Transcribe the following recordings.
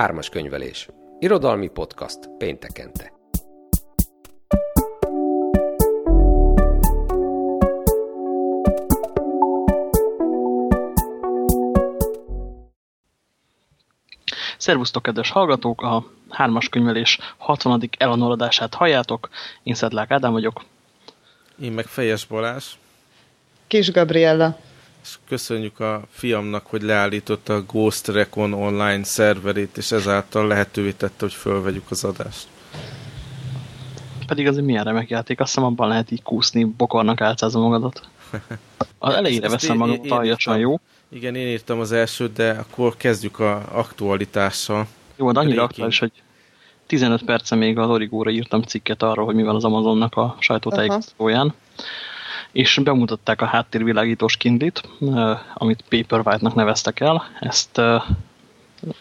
Hármas könyvelés. Irodalmi podcast péntekente. Szervusztok, kedves hallgatók! A hármas könyvelés 60. elanoradását halljátok. Én Szedlák Ádám vagyok. Én meg Fejes Balázs. Kis Gabriella. Köszönjük a fiamnak, hogy leállította a Ghost Recon online szerverét, és ezáltal lehetővé tette, hogy fölvegyük az adást. Pedig az egy milyen remek játék, azt hiszem abban lehet így kúszni, bokornak álcázom magadat. Az elejére veszem magam, aljacsan jó. Igen, én írtam az elsőt, de akkor kezdjük a aktualitással. Jó, de annyira aktuális, hogy 15 perce még az Origóra írtam cikket arról, hogy mi van az Amazonnak a sajtótájékoztatóján. És bemutatták a háttérvilágítós kindlit, amit Paperwhite-nak neveztek el. Ezt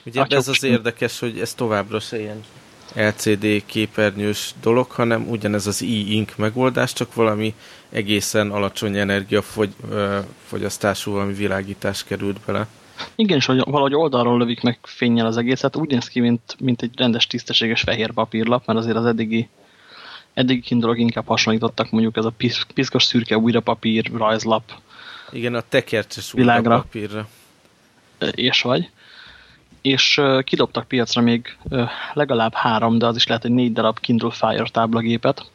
Ugye ez az érdekes, hogy ez továbbra se ilyen LCD képernyős dolog, hanem ugyanez az e-ink megoldás, csak valami egészen alacsony energiafogyasztású valami világítás került bele. Igen, és hogy valahogy oldalról lövik meg fényjel az egészet, úgy néz ki, mint, mint egy rendes, tisztességes fehér papírlap, mert azért az eddigi eddigi kindolok inkább hasonlítottak mondjuk ez a piszkos szürke újrapapír, rajzlap. Igen, a tekercses újrapapírra. És vagy és kidobtak piacra még legalább három, de az is lehet, hogy négy darab Kindle Fire táblagépet,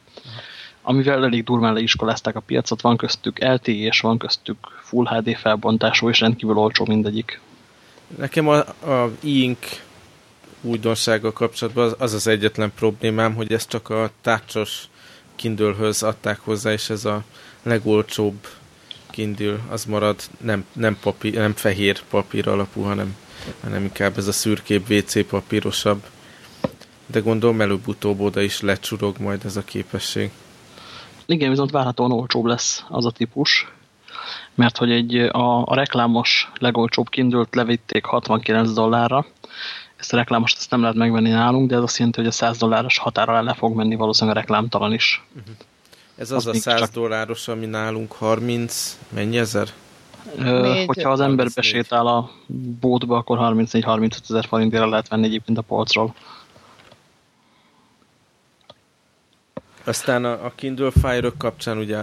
amivel elég durván leiskolázták a piacot, van köztük LTE és van köztük Full HD felbontású, és rendkívül olcsó mindegyik. Nekem a, a e-ink újdonsággal kapcsolatban az, az egyetlen problémám, hogy ezt csak a tácsos Kindle-höz adták hozzá, és ez a legolcsóbb Kindle, az marad nem, nem, papír, nem fehér papír alapú, hanem hanem inkább ez a szürkébb WC papírosabb. De gondolom előbb-utóbb oda is lecsurog majd ez a képesség. Igen, viszont várhatóan olcsóbb lesz az a típus, mert hogy egy, a, a reklámos legolcsóbb kindült levitték 69 dollárra, ezt a reklámost ezt nem lehet megvenni nálunk, de ez azt jelenti, hogy a 100 dolláros határa le fog menni valószínűleg a reklámtalan is. Uh mhm. -huh. Ez az, az a 100 csak... dolláros, ami nálunk 30, mennyi ezer? Négy, hogyha az ember besétál a bótba, akkor 34-35 ezer forintért lehet venni egyébként a polcról. Aztán a, a Kindle fire kapcsán ugye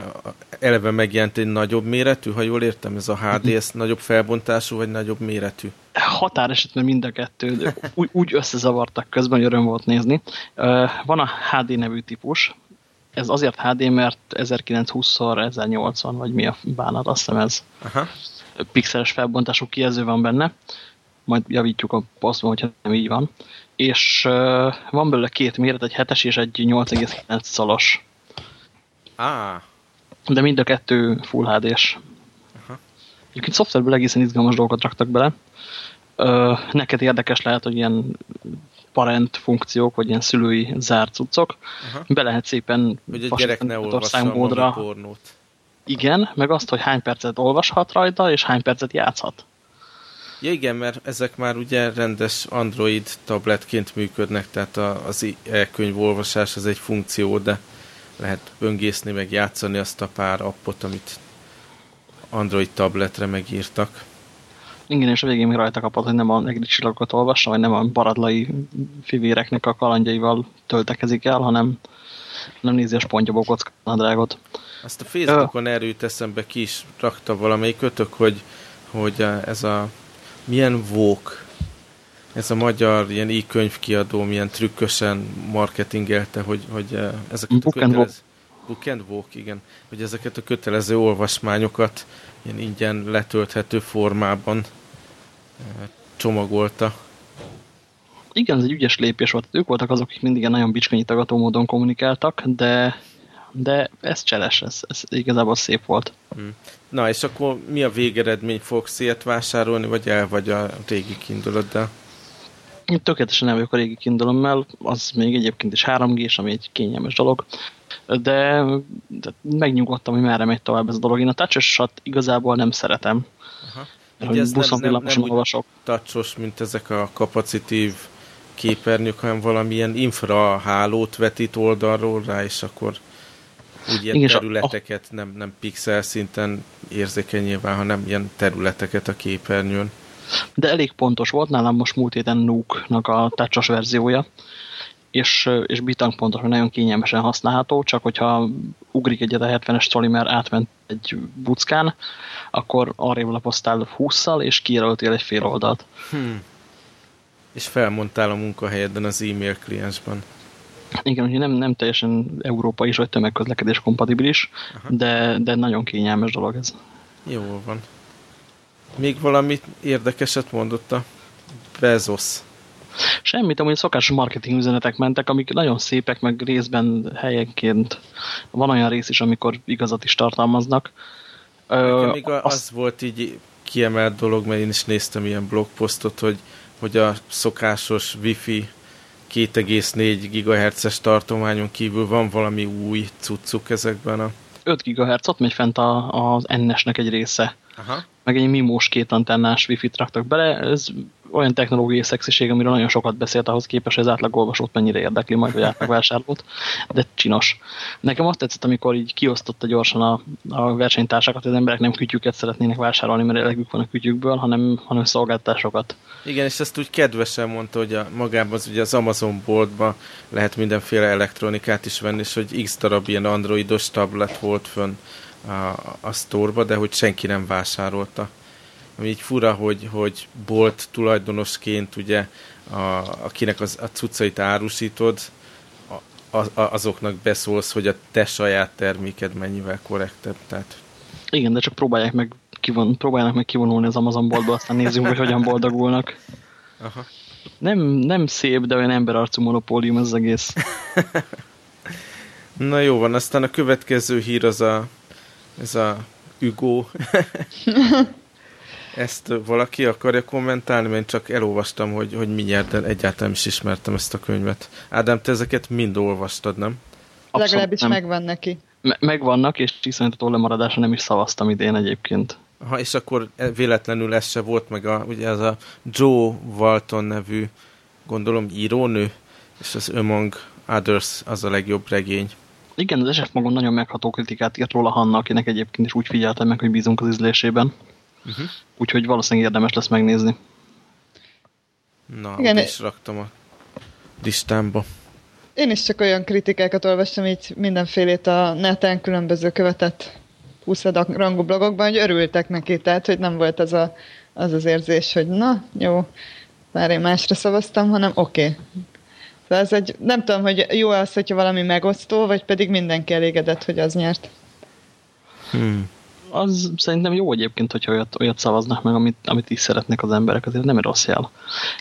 eleve megjelent egy nagyobb méretű, ha jól értem, ez a HD, ez nagyobb felbontású, vagy nagyobb méretű? Határeset, mert mind a kettő, úgy, úgy összezavartak közben, hogy öröm volt nézni. Van a HD nevű típus, ez azért HD, mert 1920x1080, vagy mi a bánat, azt hiszem ez Aha. pixeles felbontású kijelző van benne, majd javítjuk a posztban, hogyha nem így van. És uh, van belőle két méret, egy 7-es és egy 8,9 szalos. Ah. De mind a kettő Full HD-s. Egyébként szoftverből egészen izgalmas dolgokat raktak bele. Uh, neked érdekes lehet, hogy ilyen parent funkciók, vagy ilyen szülői zárt cuccok. Uh-huh. Be lehet szépen hogy a gyerek ne olvassa pornót. Igen, meg azt, hogy hány percet olvashat rajta, és hány percet játszhat. Ja igen, mert ezek már ugye rendes Android tabletként működnek, tehát az e-könyvolvasás az egy funkció, de lehet böngészni, meg játszani azt a pár appot, amit Android tabletre megírtak. Igen, és a végén még rajta kapott, hogy nem a negri csillagokat olvassa, vagy nem a baradlai fivéreknek a kalandjaival töltekezik el, hanem nem nézi a spongyabokot, nadrágot. Azt a Facebookon erőt eszembe ki is rakta valamelyik kötök, hogy, hogy ez a milyen vók, ez a magyar ilyen e-könyvkiadó milyen trükkösen marketingelte, hogy, hogy ezeket a kötelező... Book and Walk, igen. Hogy ezeket a kötelező olvasmányokat ilyen ingyen letölthető formában csomagolta. Igen, ez egy ügyes lépés volt. Ők voltak azok, akik mindig nagyon bicskanyitagató módon kommunikáltak, de, de ez cseles, ez, ez igazából szép volt. Hmm. Na, és akkor mi a végeredmény? Fogsz ilyet vásárolni, vagy el vagy a régi kindoloddal? Tökéletesen nem vagyok a régi kindolommal, az még egyébként is 3 g ami egy kényelmes dolog, de, de megnyugodtam, hogy merre megy tovább ez a dolog. Én a touch igazából nem szeretem. Aha. Hogy ez buszon, nem, nem, nem olvasok. tacsos, mint ezek a kapacitív képernyők, hanem valamilyen infrahálót vetít oldalról rá, és akkor úgy ilyen Igen, területeket, a... nem, nem pixel szinten érzékeny nyilván, hanem ilyen területeket a képernyőn. De elég pontos volt, nálam most múlt héten Nuke-nak a tácsos verziója, és, és bitang pontos, nagyon kényelmesen használható, csak hogyha ugrik egyet a 70-es troli, mert átment egy buckán, akkor arrébb lapoztál 20-szal, és kijelöltél egy fél oldalt. Hmm. És felmondtál a munkahelyeden az e-mail kliensben. Igen, hogy nem, nem teljesen európai is, vagy tömegközlekedés kompatibilis, de, de nagyon kényelmes dolog ez. Jó van. Még valami érdekeset mondott a Bezos. Semmit, amúgy szokásos marketing üzenetek mentek, amik nagyon szépek, meg részben helyenként van olyan rész is, amikor igazat is tartalmaznak. Nekem még az, az volt így kiemelt dolog, mert én is néztem ilyen blogposztot, hogy, hogy a szokásos wifi 2,4 GHz-es tartományon kívül van valami új cuccuk ezekben a... 5 GHz-ot megy fent a, az NS-nek egy része. Aha. Meg egy mimós két antennás wifi-t raktak bele. Ez olyan technológiai szexiség, amiről nagyon sokat beszélt ahhoz képest, hogy az átlagolvasót mennyire érdekli majd, vagy átlagvásárlót, de csinos. Nekem azt tetszett, amikor így kiosztotta gyorsan a, a versenytársakat, az emberek nem kütyüket szeretnének vásárolni, mert elegük van a kütyükből, hanem, hanem szolgáltásokat. Igen, és ezt úgy kedvesen mondta, hogy a, magában az, ugye az Amazon boltban lehet mindenféle elektronikát is venni, és hogy x darab ilyen androidos tablet volt fönn a, a sztorba, de hogy senki nem vásárolta ami így fura, hogy, hogy bolt tulajdonosként ugye, a, akinek az, a cuccait árusítod, a, a, azoknak beszólsz, hogy a te saját terméked mennyivel korrektebb. Tehát... Igen, de csak próbálják meg kivon, próbálják meg kivonulni az Amazon boltba, aztán nézzünk, hogy hogyan boldogulnak. Aha. Nem, nem szép, de olyan emberarcú monopólium ez az egész. Na jó van, aztán a következő hír az a ez a Hugo Ezt valaki akarja kommentálni, mert én csak elolvastam, hogy, hogy mi nyert, de egyáltalán is ismertem ezt a könyvet. Ádám, te ezeket mind olvastad, nem? Abszolút Legalábbis nem. megvan neki. Me megvannak, és iszonyató lemaradása nem is szavaztam idén egyébként. Ha, és akkor e- véletlenül ez se volt, meg a, ugye ez a Joe Walton nevű, gondolom írónő, és az Among Others az a legjobb regény. Igen, az SF magon nagyon megható kritikát írt róla Hanna, akinek egyébként is úgy figyeltem meg, hogy bízunk az ízlésében. Uh-huh. Úgyhogy valószínűleg érdemes lesz megnézni. Na, Igen, is raktam a listámba. Én is csak olyan kritikákat olvastam így mindenfélét a neten különböző követett 20 rangú blogokban, hogy örültek neki, tehát hogy nem volt az a, az, az érzés, hogy na, jó, már én másra szavaztam, hanem oké. Okay. Tehát ez egy, nem tudom, hogy jó az, hogyha valami megosztó, vagy pedig mindenki elégedett, hogy az nyert. Hmm az szerintem jó egyébként, hogyha olyat, olyat szavaznak meg, amit, amit is szeretnek az emberek, azért nem rossz jel.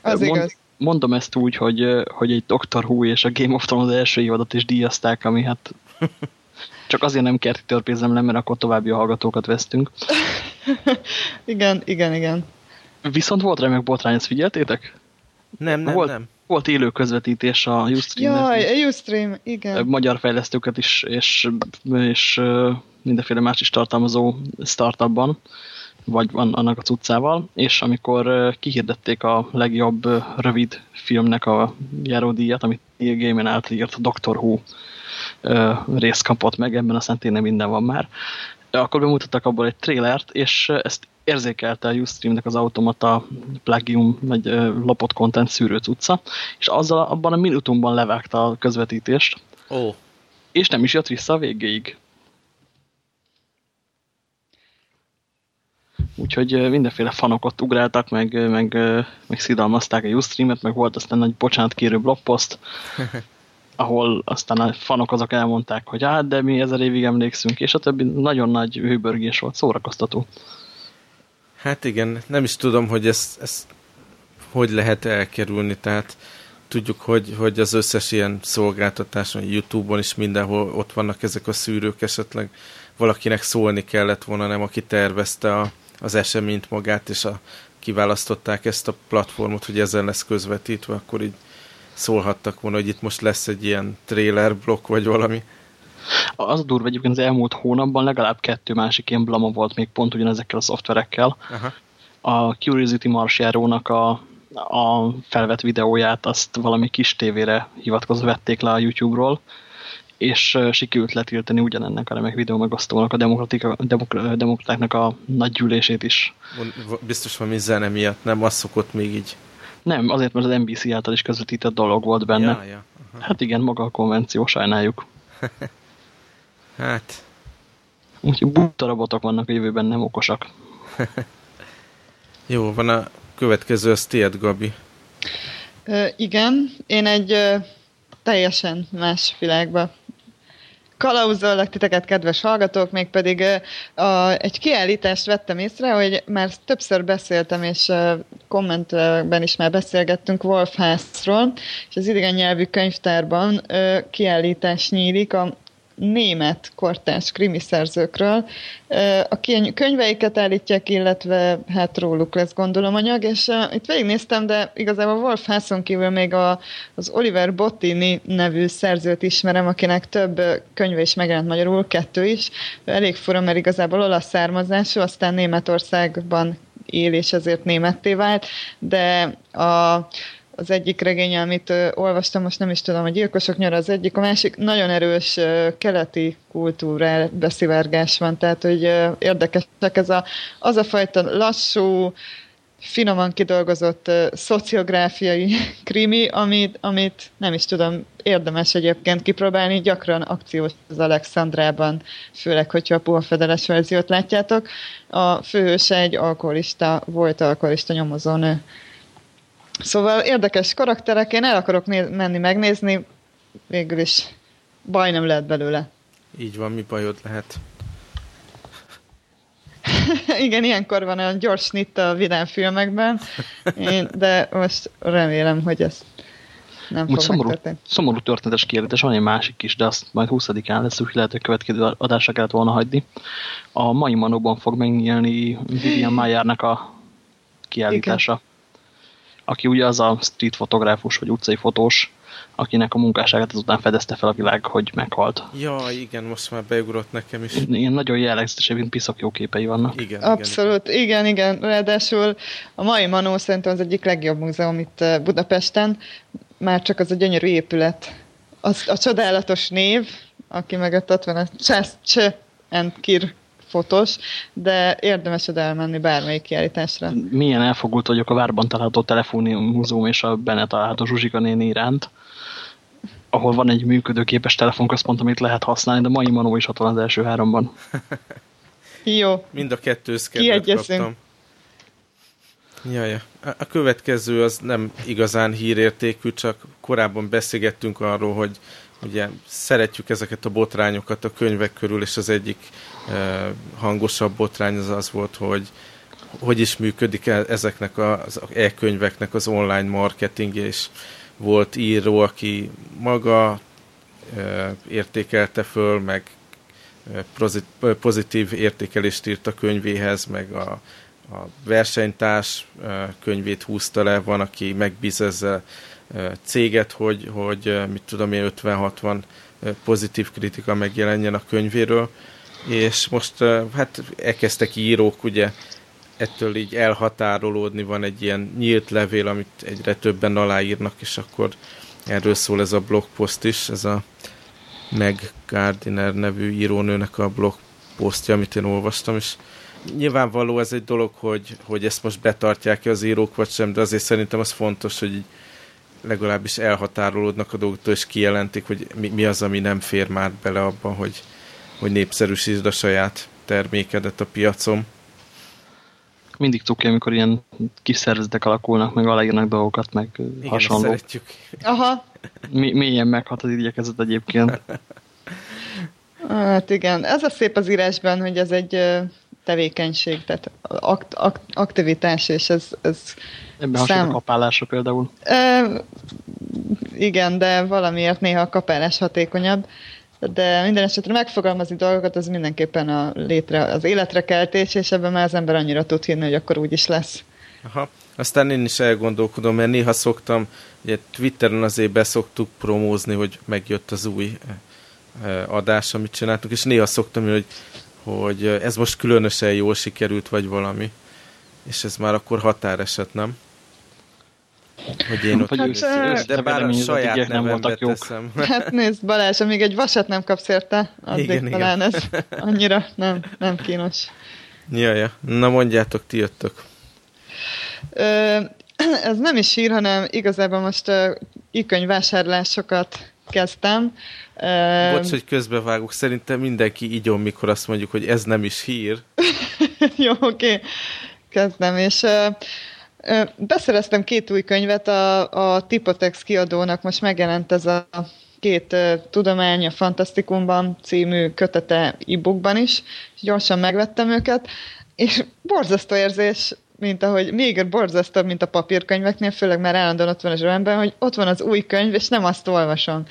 Az Mond, igaz. Mondom ezt úgy, hogy, hogy egy Doctor Who és a Game of Thrones első évadot is díjazták, ami hát csak azért nem kerti törpézem le, mert akkor további hallgatókat vesztünk. igen, igen, igen. Viszont volt remek botrány, ezt figyeltétek? Nem, nem, volt, nem. Volt élő közvetítés a Ustream. Jaj, a Ustream, igen. Magyar fejlesztőket is, és, és mindenféle más is tartalmazó startupban, vagy van annak a cuccával, és amikor kihirdették a legjobb rövid filmnek a járódíjat, amit Neil Gaiman által írt, Doctor Who részt kapott meg, ebben a tényleg minden van már, akkor bemutattak abból egy trailert, és ezt érzékelte a Ustreamnek az automata plagium, vagy lopott content szűrő utca, és azzal abban a minutumban levágta a közvetítést. Ó. Oh. És nem is jött vissza a végéig. Úgyhogy mindenféle fanok ott ugráltak, meg, meg, meg szidalmazták a Ustream-et, meg volt aztán egy bocsánatkérő blogpost, ahol aztán a fanok azok elmondták, hogy hát, de mi ezer évig emlékszünk, és a többi nagyon nagy hőbörgés volt, szórakoztató. Hát igen, nem is tudom, hogy ezt, ezt hogy lehet elkerülni, tehát tudjuk, hogy, hogy az összes ilyen szolgáltatáson, Youtube-on is mindenhol ott vannak ezek a szűrők, esetleg valakinek szólni kellett volna, nem aki tervezte a, az eseményt magát, és a, kiválasztották ezt a platformot, hogy ezzel lesz közvetítve, akkor így szólhattak volna, hogy itt most lesz egy ilyen trailer blokk, vagy valami. Az a durva egyébként az elmúlt hónapban legalább kettő másik ilyen blama volt még pont ugyanezekkel a szoftverekkel. Aha. A Curiosity Marsjárónak a, a felvett videóját azt valami kis tévére hivatkozva vették le a YouTube-ról, és sikerült letiltani ugyanennek a remek videó megosztónak a demokratáknak a nagy gyűlését is. Biztos valami zene miatt, nem? Az szokott még így. Nem, azért, mert az NBC által is közvetített dolog volt benne. Ja, ja. Hát igen, maga a konvenció, sajnáljuk. hát... Úgyhogy buta robotok vannak a jövőben, nem okosak. Jó, van a következő, az tiéd, Gabi. Ö, igen, én egy ö, teljesen más világba kalauzollak titeket, kedves hallgatók, mégpedig a, egy kiállítást vettem észre, hogy már többször beszéltem, és kommentben is már beszélgettünk Wolf House-ról, és az idegen nyelvű könyvtárban kiállítás nyílik a német kortárs krimiszerzőkről. A könyveiket állítják, illetve hát róluk lesz gondolom anyag, és itt végignéztem, de igazából Wolf Hasson kívül még a, az Oliver Bottini nevű szerzőt ismerem, akinek több könyve is megjelent magyarul, kettő is. Elég fura, mert igazából olasz származású, aztán Németországban él, és ezért németté vált, de a az egyik regény, amit olvastam, most nem is tudom, a gyilkosok nyara az egyik, a másik nagyon erős keleti kultúra beszivárgás van, tehát hogy érdekesek ez a, az a fajta lassú, finoman kidolgozott uh, szociográfiai krimi, amit, amit nem is tudom, érdemes egyébként kipróbálni, gyakran akciós az Alexandrában, főleg, hogyha a puha fedeles verziót látjátok. A főhőse egy alkoholista, volt alkoholista nyomozónő. Szóval érdekes karakterek, én el akarok menni megnézni, végül is baj nem lehet belőle. Így van, mi bajod lehet? Igen, ilyenkor van a gyors snitt a vidám filmekben, én, de most remélem, hogy ez nem Úgy fog szomorú, megtörténni. Szomorú történetes kérdés, van egy másik is, de azt majd 20-án lesz, úgyhogy lehet, hogy következő adásra kellett volna hagyni. A mai manóban fog megnyílni Vivian Mayernek a kiállítása. Igen aki ugye az a street fotográfus, vagy utcai fotós, akinek a munkásságát azután fedezte fel a világ, hogy meghalt. Ja, igen, most már beugrott nekem is. Ilyen nagyon jellegzetes, mint piszak jó képei vannak. Igen, Abszolút, igen, igen, igen. Ráadásul a mai Manó szerintem az egyik legjobb múzeum itt eh, Budapesten, már csak az a gyönyörű épület. Az, a csodálatos név, aki mögött ott van a Csász and Kir fotós, de érdemes oda elmenni bármelyik kiállításra. Milyen elfogult vagyok a várban található telefoni múzeum és a benne található Zsuzsika néni iránt, ahol van egy működőképes telefonközpont, amit lehet használni, de mai Manó is ott van az első háromban. Jó. Mind a kettő kaptam. Jaja. A következő az nem igazán hírértékű, csak korábban beszélgettünk arról, hogy ugye szeretjük ezeket a botrányokat a könyvek körül, és az egyik hangosabb botrány az az volt, hogy hogy is működik -e ezeknek az e-könyveknek az online marketing, és volt író, aki maga értékelte föl, meg pozitív értékelést írt a könyvéhez, meg a, a versenytárs könyvét húzta le, van, aki megbíz ezzel céget, hogy, hogy mit tudom én, 50-60 pozitív kritika megjelenjen a könyvéről, és most hát elkezdtek írók ugye ettől így elhatárolódni, van egy ilyen nyílt levél, amit egyre többen aláírnak, és akkor erről szól ez a blogpost is, ez a Meg Gardiner nevű írónőnek a blogposztja, amit én olvastam, és nyilvánvaló ez egy dolog, hogy, hogy ezt most betartják-e az írók, vagy sem, de azért szerintem az fontos, hogy így legalábbis elhatárolódnak a dolgoktól, és kijelentik, hogy mi, mi az, ami nem fér már bele abban, hogy, hogy népszerűsítsd a saját termékedet a piacon. Mindig cuki, amikor ilyen kis szervezetek alakulnak, meg aláírnak dolgokat, meg Igen, hasonló. szeretjük. Aha. Mi, mélyen meghat az igyekezet egyébként. Hát igen, ez a szép az írásban, hogy ez egy tevékenység, tehát akt, akt, aktivitás, és ez, ez Ebben szám... a kapálásra például. E, igen, de valamiért néha a kapálás hatékonyabb de minden esetre megfogalmazni dolgokat az mindenképpen a létre, az életre keltés, és ebben már az ember annyira tud hinni, hogy akkor úgy is lesz. Aha. Aztán én is elgondolkodom, mert néha szoktam, ugye Twitteren azért beszoktuk promózni, hogy megjött az új eh, adás, amit csináltunk, és néha szoktam, hogy, hogy ez most különösen jól sikerült, vagy valami. És ez már akkor határeset, nem? Hogy én ott Hát, ősz- őszinte de bár a saját nem nevembe voltak jók. teszem. Hát nézd, Balázs, amíg egy vasat nem kapsz érte, addig Igen, igen, igen. talán ez annyira nem, nem kínos. Jaja. Na mondjátok, ti jöttök. Ö, ez nem is hír, hanem igazából most uh, e-könyvvásárlásokat kezdtem. Bocs, hogy közbevágok. Szerintem mindenki igyon, mikor azt mondjuk, hogy ez nem is hír. Jó, oké. Okay. Kezdem, és ö, beszereztem két új könyvet, a, a Tipotex kiadónak most megjelent ez a két Tudomány a Fantasztikumban című kötete e-bookban is, és gyorsan megvettem őket, és borzasztó érzés, mint ahogy még borzasztóbb, mint a papírkönyveknél, főleg már állandóan ott van a zsebemben, hogy ott van az új könyv, és nem azt olvasom.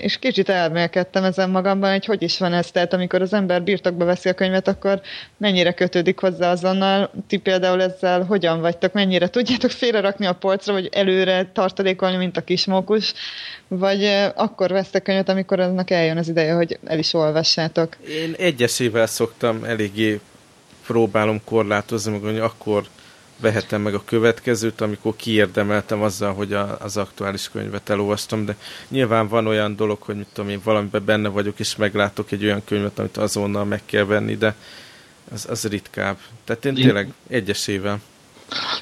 És kicsit elmélkedtem ezen magamban, hogy hogy is van ez, tehát amikor az ember birtokba veszi a könyvet, akkor mennyire kötődik hozzá azonnal, ti például ezzel hogyan vagytok, mennyire tudjátok félrerakni a polcra, vagy előre tartalékolni, mint a kismókus, vagy eh, akkor vesztek könyvet, amikor annak eljön az ideje, hogy el is olvassátok. Én egyesével szoktam eléggé próbálom korlátozni, meg hogy akkor vehetem meg a következőt, amikor kiérdemeltem azzal, hogy a, az aktuális könyvet elolvastam, de nyilván van olyan dolog, hogy mit tudom én, valamiben benne vagyok, és meglátok egy olyan könyvet, amit azonnal meg kell venni, de az, az ritkább. Tehát én Én- tényleg egyesével.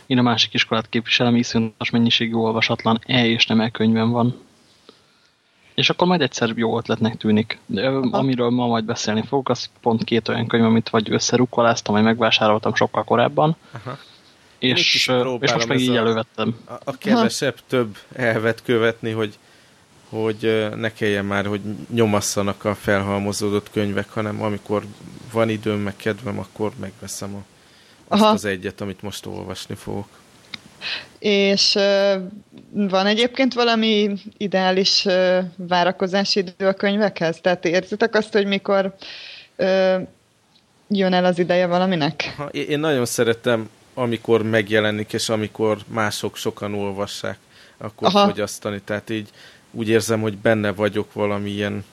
Én a másik iskolát képviselem, iszonyatos mennyiségű olvasatlan E és nem E könyvem van. És akkor majd egyszer jó ötletnek tűnik. De, amiről ma majd beszélni fogok, az pont két olyan könyv, amit vagy összerukkoláztam, vagy megvásároltam sokkal korábban. Aha. És, és most meg így a- elővettem. A, a kevesebb több elvet követni, hogy, hogy ne kelljen már, hogy nyomasszanak a felhalmozódott könyvek, hanem amikor van időm, meg kedvem, akkor megveszem a, azt Aha. az egyet, amit most olvasni fogok. És van egyébként valami ideális várakozási idő a könyvekhez? Tehát érzitek azt, hogy mikor jön el az ideje valaminek? Én nagyon szeretem, amikor megjelenik, és amikor mások sokan olvassák, akkor. Aha. fogyasztani. Tehát így úgy érzem, hogy benne vagyok valamilyen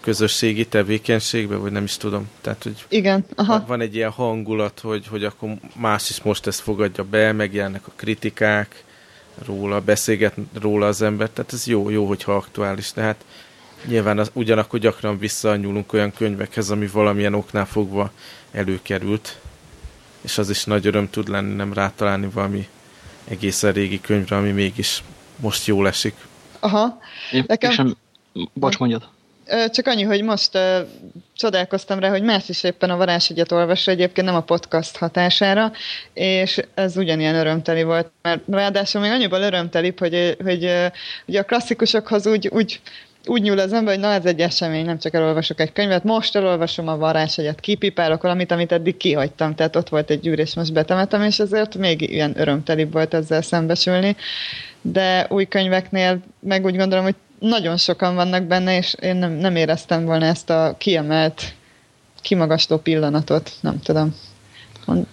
közösségi tevékenységbe, vagy nem is tudom. Tehát, hogy Igen, aha. van egy ilyen hangulat, hogy, hogy akkor más is most ezt fogadja be, megjelennek a kritikák róla, beszélget róla az ember, tehát ez jó, jó, hogyha aktuális, de hát nyilván az, ugyanakkor gyakran visszanyúlunk olyan könyvekhez, ami valamilyen oknál fogva előkerült, és az is nagy öröm tud lenni, nem rátalálni valami egészen régi könyvre, ami mégis most jól esik. Aha. Én, Nekem- és nem, bocs, mondjad. Csak annyi, hogy most uh, csodálkoztam rá, hogy más is éppen a varázsegyet olvassa, egyébként nem a podcast hatására, és ez ugyanilyen örömteli volt, mert ráadásul még annyiból örömtelibb, hogy, hogy ugye a klasszikusokhoz úgy, úgy úgy nyúl az ember, hogy na ez egy esemény, nem csak elolvasok egy könyvet, most elolvasom a varázsegyet, kipipálok valamit, amit eddig kihagytam, tehát ott volt egy gyűr, most betemetem, és ezért még ilyen örömtelibb volt ezzel szembesülni. De új könyveknél meg úgy gondolom, hogy nagyon sokan vannak benne, és én nem, nem éreztem volna ezt a kiemelt, kimagasló pillanatot, nem tudom. Mond-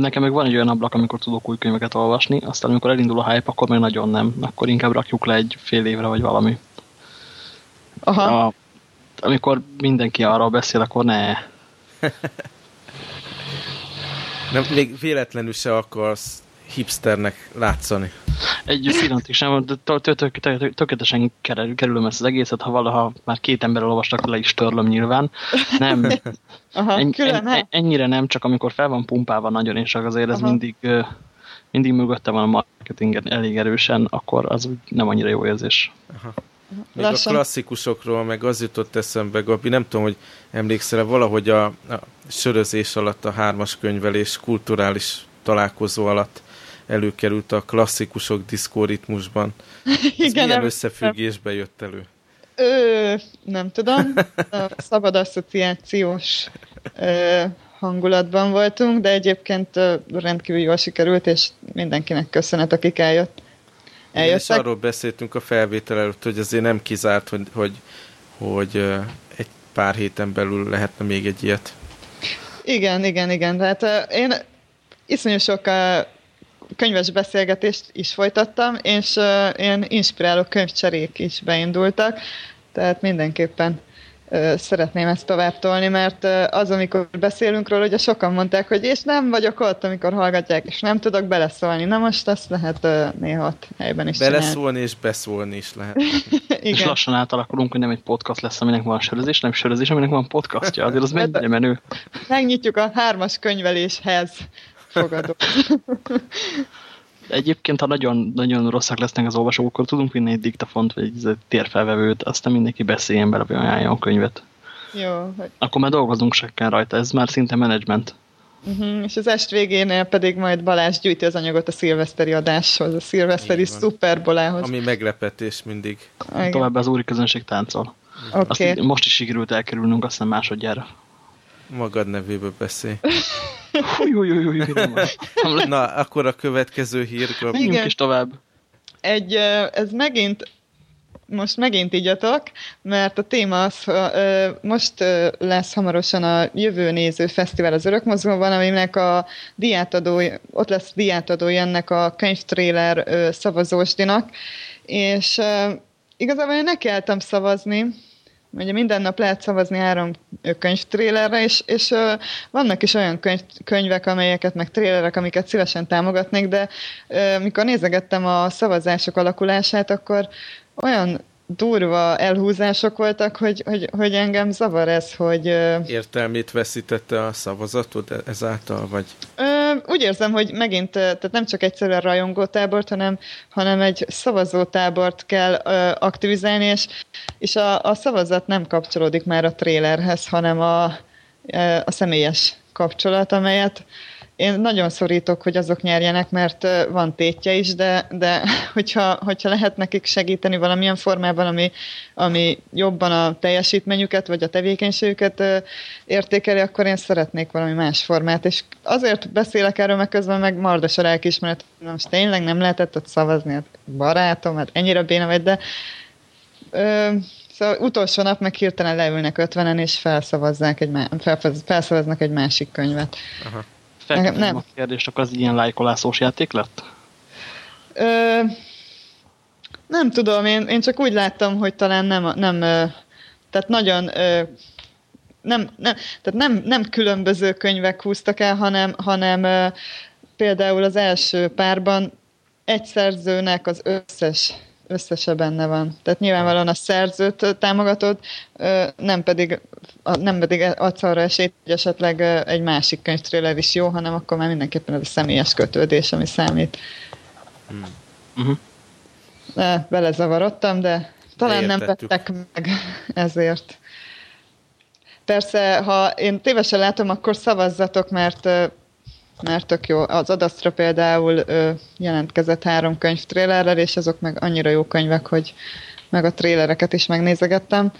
Nekem meg van egy olyan ablak, amikor tudok új könyveket olvasni, aztán amikor elindul a hype, akkor meg nagyon nem. Akkor inkább rakjuk le egy fél évre, vagy valami. Aha, A, amikor mindenki arról beszél, akkor ne. Nem, még véletlenül se akarsz hipsternek látszani. Egy pillanat is nem, de tö- tö- tö- tö- tökéletesen kerül- kerülöm ezt az egészet, ha valaha már két ember olvastak, le is törlöm nyilván. Nem, aha, en, külön, en, ennyire nem, csak amikor fel van pumpálva nagyon, és azért ez Aha. mindig, mindig mögötte van a marketing elég erősen, akkor az úgy nem annyira jó érzés. Még Lassan. a klasszikusokról meg az jutott eszembe, Gabi, nem tudom, hogy emlékszel -e, valahogy a, a sörözés alatt a hármas könyvelés kulturális találkozó alatt előkerült a klasszikusok diszkóritmusban. Ez Igen, milyen nem- összefüggésbe jött elő? Ö, nem tudom, a szabad asszociációs ö, hangulatban voltunk, de egyébként ö, rendkívül jól sikerült, és mindenkinek köszönet, akik eljött. És eljöttek. arról beszéltünk a felvétel előtt, hogy azért nem kizárt, hogy, hogy, hogy egy pár héten belül lehetne még egy ilyet. Igen, igen, igen. Tehát én iszonyú sok könyves beszélgetést is folytattam, és ö, ilyen inspiráló könyvcserék is beindultak, tehát mindenképpen szeretném ezt tovább tolni, mert az, amikor beszélünk róla, ugye sokan mondták, hogy és nem vagyok ott, amikor hallgatják, és nem tudok beleszólni. Na most azt lehet néha ott helyben is Beleszólni csinálni. és beszólni is lehet. Igen. És lassan átalakulunk, hogy nem egy podcast lesz, aminek van sörözés, nem sörözés, aminek van podcastja. Azért az mennyire menő. Megnyitjuk a hármas könyveléshez fogadó. Egyébként, ha nagyon, nagyon rosszak lesznek az olvasók, akkor tudunk vinni egy diktafont, vagy egy térfelvevőt, aztán mindenki beszéljen bele, vagy ajánlja a könyvet. Jó. Hogy... Akkor már dolgozunk se kell rajta, ez már szinte menedzsment. Uh mhm, -huh, és az est végénél pedig majd Balázs gyűjti az anyagot a szilveszteri adáshoz, a szilveszteri szuperbolához. Ami meglepetés mindig. Igen. Továbbá az úri közönség táncol. Okay. Azt most is sikerült elkerülnünk, aztán másodjára. Magad nevéből beszélj. Ujj, Na, akkor a következő hír. Menjünk is tovább. Egy, ez megint most megint igyatok, mert a téma az, most lesz hamarosan a Jövő Néző Fesztivál az Örökmozgóban, aminek a diátadó, ott lesz diátadó ennek a könyvtréler szavazósdinak, és igazából én nekeltem szavazni, Ugye minden nap lehet szavazni három könyvtrélerre, és, és uh, vannak is olyan könyv, könyvek, amelyeket, meg trélerek, amiket szívesen támogatnék, de uh, mikor nézegettem a szavazások alakulását, akkor olyan durva elhúzások voltak, hogy, hogy, hogy engem zavar ez, hogy... Értelmét veszítette a szavazatod ezáltal, vagy? Ö, úgy érzem, hogy megint, tehát nem csak egyszerűen rajongótábort, hanem, hanem egy szavazótábort kell ö, aktivizálni, és, és a, a szavazat nem kapcsolódik már a trélerhez, hanem a, a személyes kapcsolat, amelyet én nagyon szorítok, hogy azok nyerjenek, mert van tétje is, de, de hogyha, hogyha lehet nekik segíteni valamilyen formában, ami, ami jobban a teljesítményüket, vagy a tevékenységüket értékeli, akkor én szeretnék valami más formát. És azért beszélek erről, mert közben meg mardas a lelkiismeret. Most tényleg nem lehetett ott szavazni, hát barátom, hát ennyire béna vagy, de ö, Szóval utolsó nap meg hirtelen leülnek ötvenen, és felszavazzák egy, felszavaznak egy másik könyvet. Aha. Felkezdem nem. a kérdést, akkor az ilyen lájkolászós játék lett? Ö, nem tudom, én, én csak úgy láttam, hogy talán nem, nem tehát nagyon nem, nem, tehát nem, nem különböző könyvek húztak el, hanem, hanem például az első párban egy szerzőnek az összes összese benne van. Tehát nyilvánvalóan a szerzőt támogatod, nem pedig, nem pedig adsz arra esélyt, hogy esetleg egy másik könyvtréler is jó, hanem akkor már mindenképpen ez a személyes kötődés, ami számít. Hmm. Uh-huh. De belezavarodtam, de talán de nem vettek meg ezért. Persze, ha én tévesen látom, akkor szavazzatok, mert mert tök jó. Az Adasztra például ö, jelentkezett három könyv trélerrel, és azok meg annyira jó könyvek, hogy meg a trélereket is megnézegettem.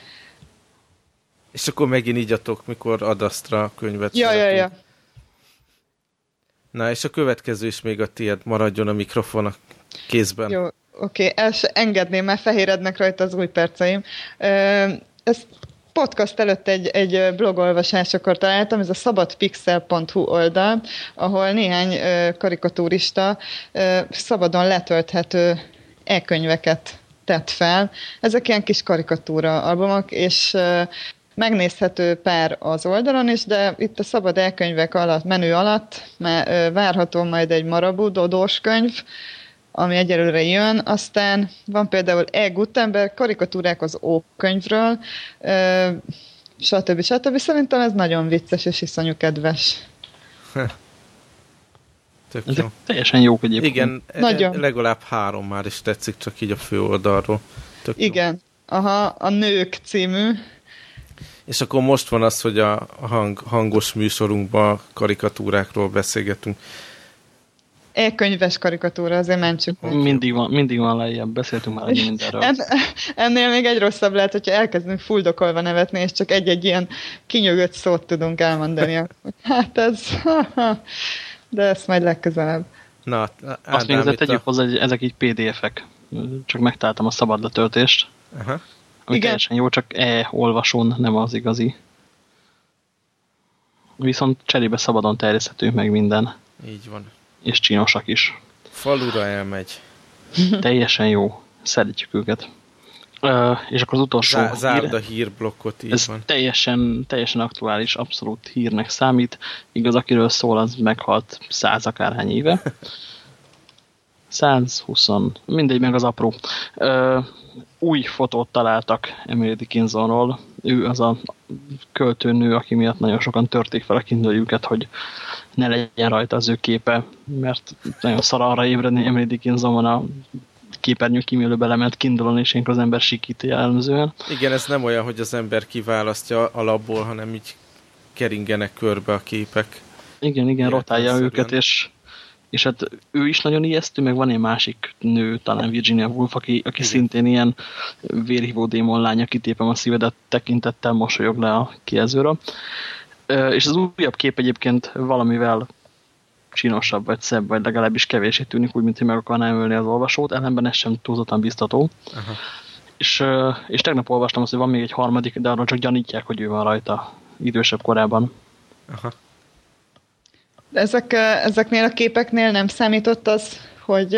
És akkor megint ígyatok, mikor Adasztra könyvet Ja, ja, ja. Na, és a következő is még a tiéd, maradjon a mikrofon a kézben. Jó, oké, okay. engedném, mert fehérednek rajta az új perceim. Ezt podcast előtt egy, egy blogolvasásokor találtam, ez a szabadpixel.hu oldal, ahol néhány karikatúrista szabadon letölthető e-könyveket tett fel. Ezek ilyen kis karikatúra albumok, és megnézhető pár az oldalon is, de itt a szabad elkönyvek alatt, menü alatt már várható majd egy Marabu Dodós könyv, ami egyelőre jön. Aztán van például E. Gutenberg, karikatúrák az Ó könyvről, stb. stb. Szerintem ez nagyon vicces és iszonyú kedves. Tök jó. Teljesen jók egyébként. Igen, nagyon. legalább három már is tetszik, csak így a fő oldalról. Tök Igen. Jó. Aha, a Nők című. És akkor most van az, hogy a hang, hangos műsorunkban karikatúrákról beszélgetünk e-könyves karikatúra, azért mentsük. Mindig van, mindig van lejjebb, beszéltünk már egy mindenről. En, ennél még egy rosszabb lehet, hogyha elkezdünk fuldokolva nevetni, és csak egy-egy ilyen kinyögött szót tudunk elmondani. Hát ez... De ezt majd legközelebb. Na, Ádám, Azt még azért tegyük a... hozzá, hogy ezek így PDF-ek. Csak megtaláltam a szabad letöltést. Aha. Ami Igen. teljesen jó, csak e-olvasón, nem az igazi. Viszont cserébe szabadon terjeszthető meg minden. Így van és csinosak is. Falura elmegy. Teljesen jó. Szeretjük őket. Uh, és akkor az utolsó Zá zárd a hír, hírblokkot, így ez van. teljesen, teljesen aktuális, abszolút hírnek számít. Igaz, akiről szól, az meghalt száz akárhány éve. 120, mindegy, meg az apró. Uh, új fotót találtak Emily Dickinsonról. Ő az a költőnő, aki miatt nagyon sokan törték fel a kindőjüket, hogy ne legyen rajta az ő képe, mert nagyon szar arra ébredni, Emily Dickinson van a képernyő kímélő belement kindle és ilyenkor az ember sikít jellemzően. Igen, ez nem olyan, hogy az ember kiválasztja alapból, hanem így keringenek körbe a képek. Igen, igen, rotálja őket, és, és hát ő is nagyon ijesztő, meg van egy másik nő, talán Virginia Woolf, aki, aki szintén ilyen vérhívó démon lánya, kitépem a szívedet tekintettel mosolyog le a kijelzőről. És az újabb kép egyébként valamivel csinosabb, vagy szebb, vagy legalábbis kevésé tűnik, úgy, mint hogy meg akarná ölni az olvasót, ellenben ez sem túlzottan biztató. Aha. És, és tegnap olvastam azt, hogy van még egy harmadik, de arról csak gyanítják, hogy ő van rajta idősebb korában. Aha. De ezek, ezeknél a képeknél nem számított az, hogy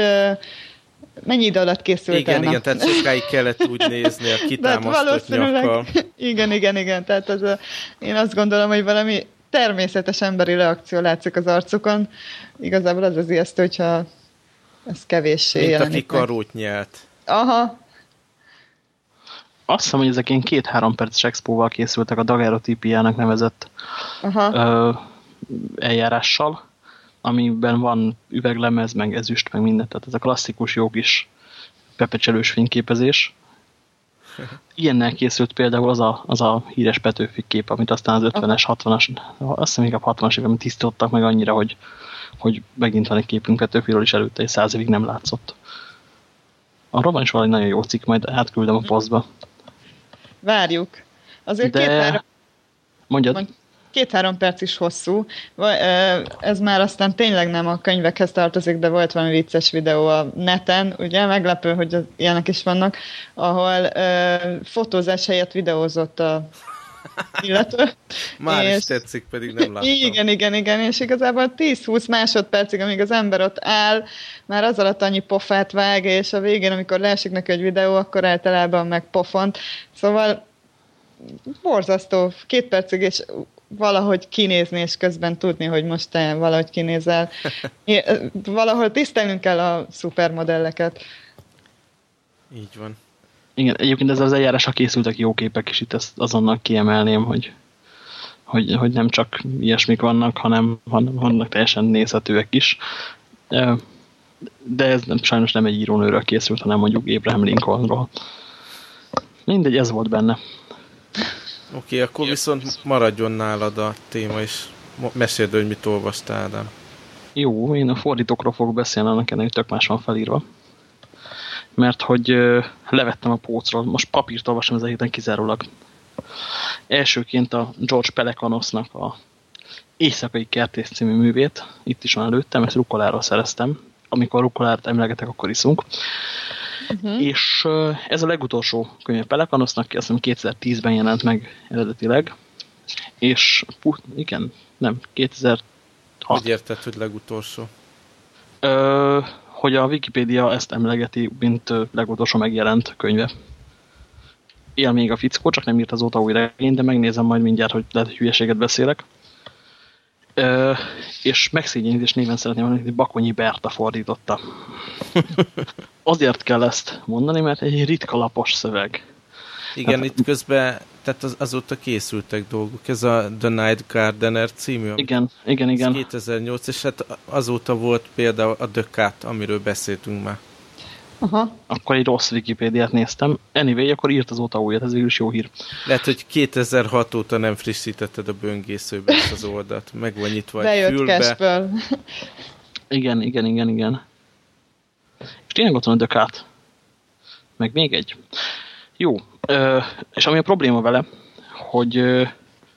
mennyi idő alatt készült Igen, el? igen, tehát sokáig kellett úgy nézni a De hát kitámasztott nyakkal. igen, igen, igen, tehát ez a, én azt gondolom, hogy valami természetes emberi reakció látszik az arcukon. Igazából az az ijesztő, hogyha ez kevéssé Mint aki jelenik meg. karót nyelt. Aha, Azt hiszem, hogy ezek ilyen két-három perces expóval készültek a daguerreotípiának nevezett aha. ö, eljárással, amiben van üveglemez, meg ezüst, meg minden. Tehát ez a klasszikus jó kis pepecselős fényképezés. Ilyennel készült például az a, az a híres Petőfi kép, amit aztán az 50-es, 60-as, azt hiszem inkább 60-as években tisztítottak meg annyira, hogy, hogy megint van egy képünk Petőfiről is előtte, és száz évig nem látszott. Arról van is valami nagyon jó cikk, majd átküldem a posztba. Várjuk. Azért De- két-három Mondjad. Mondj. Két-három perc is hosszú. Ez már aztán tényleg nem a könyvekhez tartozik, de volt valami vicces videó a neten, ugye meglepő, hogy ilyenek is vannak, ahol fotózás helyett videózott a illető. Már is És- tetszik, pedig nem láttam. Igen, igen, igen, és igazából 10-20 másodpercig, amíg az ember ott áll, már az alatt annyi pofát vág, és a végén, amikor leesik neki egy videó, akkor általában meg pofont. Szóval borzasztó, két percig, és valahogy kinézni, és közben tudni, hogy most te valahogy kinézel. Valahol tisztelnünk kell a szupermodelleket. Így van. Igen, egyébként ez az eljárásra készültek jó képek, és itt ezt azonnal kiemelném, hogy, hogy, hogy nem csak ilyesmik vannak, hanem, hanem vannak teljesen nézhetőek is. De ez nem, sajnos nem egy írónőről készült, hanem mondjuk Abraham Lincolnról. Mindegy, ez volt benne. Oké, okay, akkor viszont maradjon nálad a téma, és meséld, hogy mit olvastál, Ádám. Jó, én a fordítókról fogok beszélni, annak ennél tök más van felírva. Mert hogy levettem a pócról, most papírt olvasom ez a héten kizárólag. Elsőként a George Pelekanosnak a Éjszakai Kertész című művét, itt is van előttem, ezt rukkoláról szereztem. Amikor rukkolárt emlegetek, akkor iszunk. Uh-huh. És ez a legutolsó könyv Pelekanosznak, azt hiszem 2010-ben jelent meg eredetileg. És, puh, igen, nem, 2006. Hogy érted, hogy legutolsó? Ö, hogy a Wikipédia ezt emlegeti, mint legutolsó megjelent könyve. Él még a fickó, csak nem írt azóta új regényt, de megnézem majd mindjárt, hogy lehet, hogy hülyeséget beszélek. Ö, és megszégyenítés néven szeretném mondani, hogy Bakonyi Berta fordította. Azért kell ezt mondani, mert egy ritka lapos szöveg. Igen, Hát- itt közben, tehát az, azóta készültek dolgok. Ez a The Night Gardener című, Igen, igen, igen. 2008, és hát azóta volt például a The Cat, amiről beszéltünk már. Aha. Akkor egy rossz Wikipédiát néztem. Anyway, akkor írt azóta újat, ez végül is jó hír. Lehet, hogy 2006 óta nem frissítetted a böngészőbe ezt az oldalt. Meg van nyitva egy Bejött fülbe. cashből. Igen, igen, igen, igen. És tényleg ott van a Cut. Meg még egy. Jó. Ö, és ami a probléma vele, hogy, ö,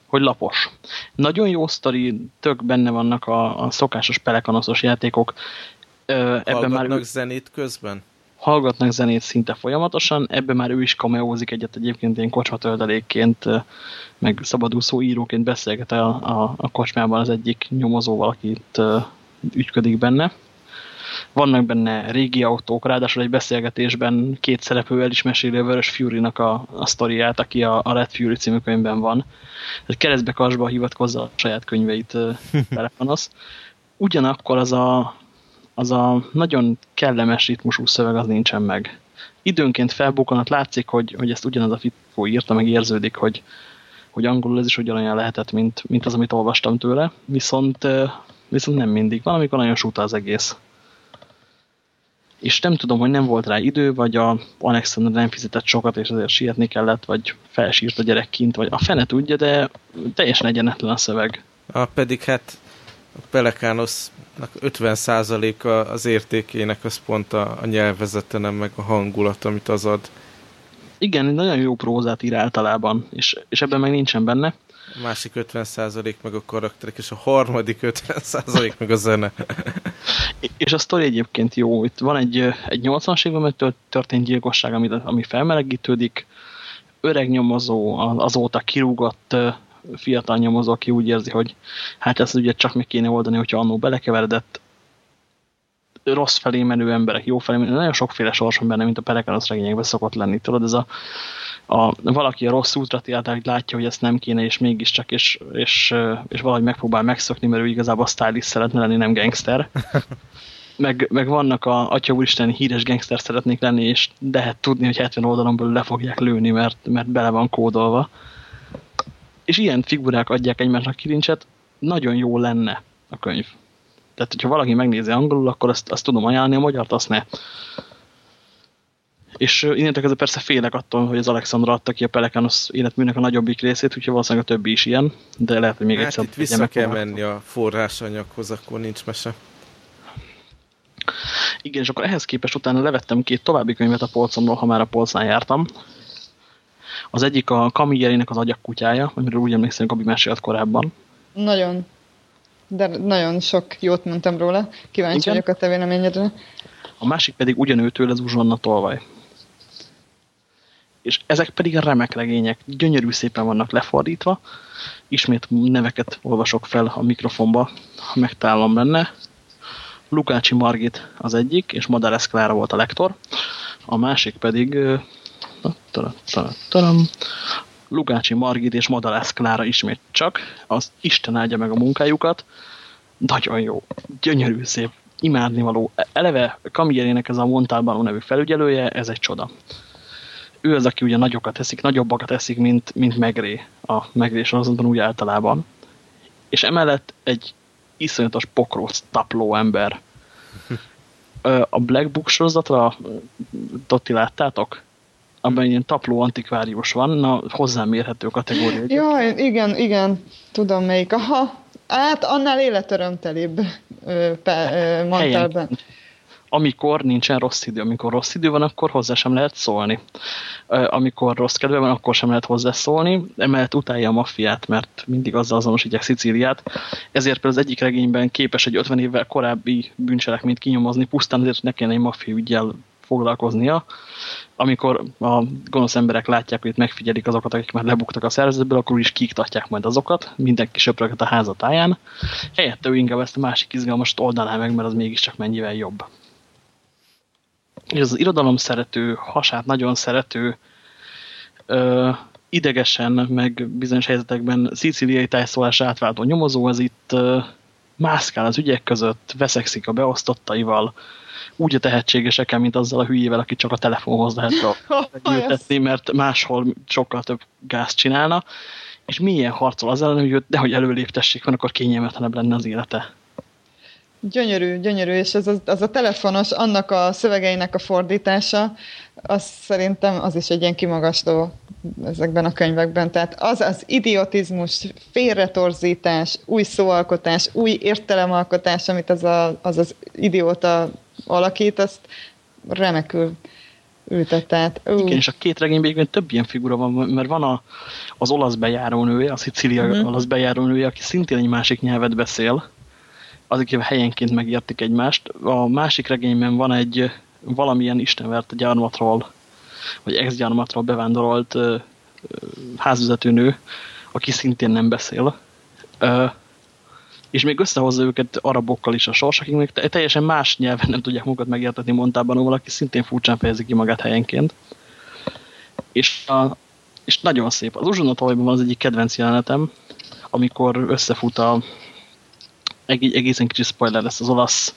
hogy lapos. Nagyon jó sztori, tök benne vannak a, a szokásos pelekanoszos játékok. Ö, ebben már zenét közben? Hallgatnak zenét szinte folyamatosan, ebben már ő is kameózik egyet egyébként ilyen kocsmatöldelékként, meg szabadúszó íróként beszélget a, a, a kocsmában az egyik nyomozóval, akit ügyködik benne. Vannak benne régi autók, ráadásul egy beszélgetésben két szereplő el is meséli a Vörös Fury-nak a, a sztoriát, aki a, a Red Fury című könyvben van. Tehát keresztbe kasba hivatkozza a saját könyveit telefonosz. Ugyanakkor az a, az a nagyon kellemes ritmusú szöveg az nincsen meg. Időnként felbukkanat látszik, hogy, hogy ezt ugyanaz a fickó írta, meg érződik, hogy, hogy angolul ez is ugyanolyan lehetett, mint, mint az, amit olvastam tőle, viszont, viszont nem mindig. Valamikor nagyon súta az egész. És nem tudom, hogy nem volt rá idő, vagy a Alexander nem fizetett sokat, és azért sietni kellett, vagy felsírt a gyerek kint, vagy a fene tudja, de teljesen egyenetlen a szöveg. A pedig hát a Pelekánosznak 50%-a az értékének az pont a, a nyelvezete, nem meg a hangulat, amit az ad. Igen, nagyon jó prózát ír általában, és, és ebben meg nincsen benne. A másik 50% meg a karakterek, és a harmadik 50% meg a zene. és a sztori egyébként jó. Itt van egy, egy 80-as évben történt gyilkosság, ami, ami felmelegítődik. Öreg nyomozó, azóta kirúgott fiatal nyomozó, aki úgy érzi, hogy hát ezt ugye csak meg kéne oldani, hogyha annó belekeveredett. Rossz felé menő emberek, jó felé menő, nagyon sokféle sors van benne, mint a Pelekanos regényekben szokott lenni. Tudod, ez a, a, valaki a rossz útra hogy látja, hogy ezt nem kéne, és mégiscsak, és, és, és valahogy megpróbál megszokni, mert ő igazából stylist szeretne lenni, nem gangster. Meg, meg vannak a Atya Úristen híres gangster szeretnék lenni, és lehet tudni, hogy 70 oldalon belül le fogják lőni, mert, mert bele van kódolva és ilyen figurák adják egymásnak kilincset, nagyon jó lenne a könyv. Tehát, hogyha valaki megnézi angolul, akkor azt, azt tudom ajánlani, a magyar azt ne. És innentől kezdve persze félek attól, hogy az Alexandra adta ki a Pelekanos életműnek a nagyobbik részét, úgyhogy valószínűleg a többi is ilyen, de lehet, hogy még hát egyszer... itt vissza kell menni a forrásanyaghoz, akkor nincs mese. Igen, és akkor ehhez képest utána levettem két további könyvet a polcomról, ha már a polcnál jártam. Az egyik a Camillerének az agyakkutyája, amiről úgy emlékszem, Gabi mesélt korábban. Nagyon. De nagyon sok jót mondtam róla. Kíváncsi Igen? vagyok a te véleményedre. A másik pedig ugyanőtől az Uzsonna tolvaj. És ezek pedig a remek regények. Gyönyörű szépen vannak lefordítva. Ismét neveket olvasok fel a mikrofonba, ha megtalálom benne. Lukácsi Margit az egyik, és Madares Klára volt a lektor. A másik pedig taram, Lugácsi Margit és Madalász Klára ismét csak, az Isten áldja meg a munkájukat, nagyon jó, gyönyörű szép, imádnivaló. Eleve Camillerének ez a Montalbano nevű felügyelője, ez egy csoda. Ő az, aki ugye nagyokat eszik, nagyobbakat eszik, mint, mint Megré a Megré sorozatban úgy általában. És emellett egy iszonyatos pokróc tapló ember. A Black Book sorozatra, Totti láttátok? Abban ilyen tapló antikvárius van, na hozzám érhető kategória. Jaj, igen, igen, tudom melyik. Aha, hát annál életörömtelibb mondtál be. Amikor nincsen rossz idő, amikor rossz idő van, akkor hozzá sem lehet szólni. Amikor rossz kedve van, akkor sem lehet hozzá szólni. Emellett utálja a maffiát, mert mindig azzal azonosítják Szicíliát. Ezért például az egyik regényben képes egy 50 évvel korábbi bűncselekményt kinyomozni, pusztán azért, hogy ne kellene egy maffia ügyel foglalkoznia. Amikor a gonosz emberek látják, hogy itt megfigyelik azokat, akik már lebuktak a szervezetből, akkor is kiktatják majd azokat, mindenki söpröget a házatáján. Helyette ő inkább ezt a másik izgalmas oldaná meg, mert az mégiscsak mennyivel jobb. És az irodalom szerető, hasát nagyon szerető, ö, idegesen, meg bizonyos helyzetekben szicíliai tájszólás átváltó nyomozó, az itt ö, mászkál az ügyek között, veszekszik a beosztottaival, úgy a tehetségesekkel, mint azzal a hülyével, aki csak a telefonhoz lehet ültetni, mert máshol sokkal több gáz csinálna, és milyen harcol az ellen, hogy nehogy előléptessék, van, akkor kényelmetlenebb lenne az élete. Gyönyörű, gyönyörű, és ez az, az a telefonos, annak a szövegeinek a fordítása, az szerintem az is egy ilyen kimagasló ezekben a könyvekben. Tehát az az idiotizmus, félretorzítás, új szóalkotás, új értelemalkotás, amit az a, az, az idióta alakít, azt remekül ültett át. Uh. Igen, és a két regényben több ilyen figura van, mert van a, az olasz bejárónője, a Szicília uh mhm. -huh. olasz bejárónője, aki szintén egy másik nyelvet beszél, azok helyenként megértik egymást. A másik regényben van egy valamilyen istenvert gyarmatról, vagy ex-gyarmatról bevándorolt uh, házvezetőnő, aki szintén nem beszél. Uh, és még összehozza őket arabokkal is a sors, akik még teljesen más nyelven nem tudják magukat megértetni Montában, valaki szintén furcsán fejezi ki magát helyenként. És, a, és nagyon szép. Az Uzsonna van az egyik kedvenc jelenetem, amikor összefut a egy, egészen kicsi spoiler lesz az olasz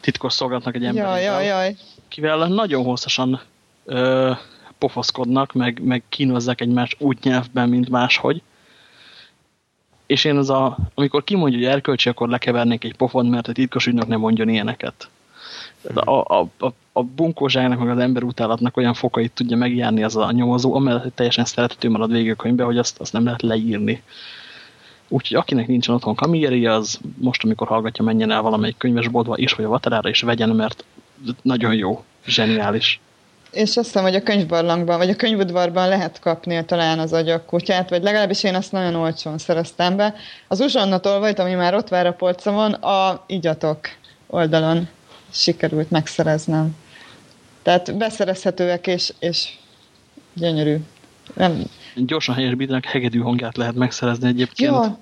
titkos szolgálatnak egy ember. Jaj, jaj, jaj. Kivel nagyon hosszasan ö, pofoszkodnak, meg, meg kínozzák egymást úgy nyelvben, mint máshogy. És én az a, amikor kimondja, hogy erkölcsi, akkor lekevernék egy pofon, mert a titkos ügynök nem mondjon ilyeneket. A, a, a, a bunkóságnak, meg az ember utálatnak olyan fokait tudja megjárni az a nyomozó, amellett, teljesen szeretető marad végig hogy azt, azt nem lehet leírni. Úgyhogy akinek nincsen otthon kamieri, az most, amikor hallgatja, menjen el valamelyik könyvesboltba is, vagy a vaterára, és vegyen, mert nagyon jó, zseniális. És azt hiszem, hogy a könyvbarlangban, vagy a könyvudvarban lehet kapni talán az agyakkutyát, vagy legalábbis én azt nagyon olcsón szereztem be. Az uzsonnatól volt, ami már ott vár a polcomon, a igyatok oldalon sikerült megszereznem. Tehát beszerezhetőek, és, és gyönyörű. Nem, Gyorsan helyesbítenek, hegedű hangját lehet megszerezni egyébként. Ja.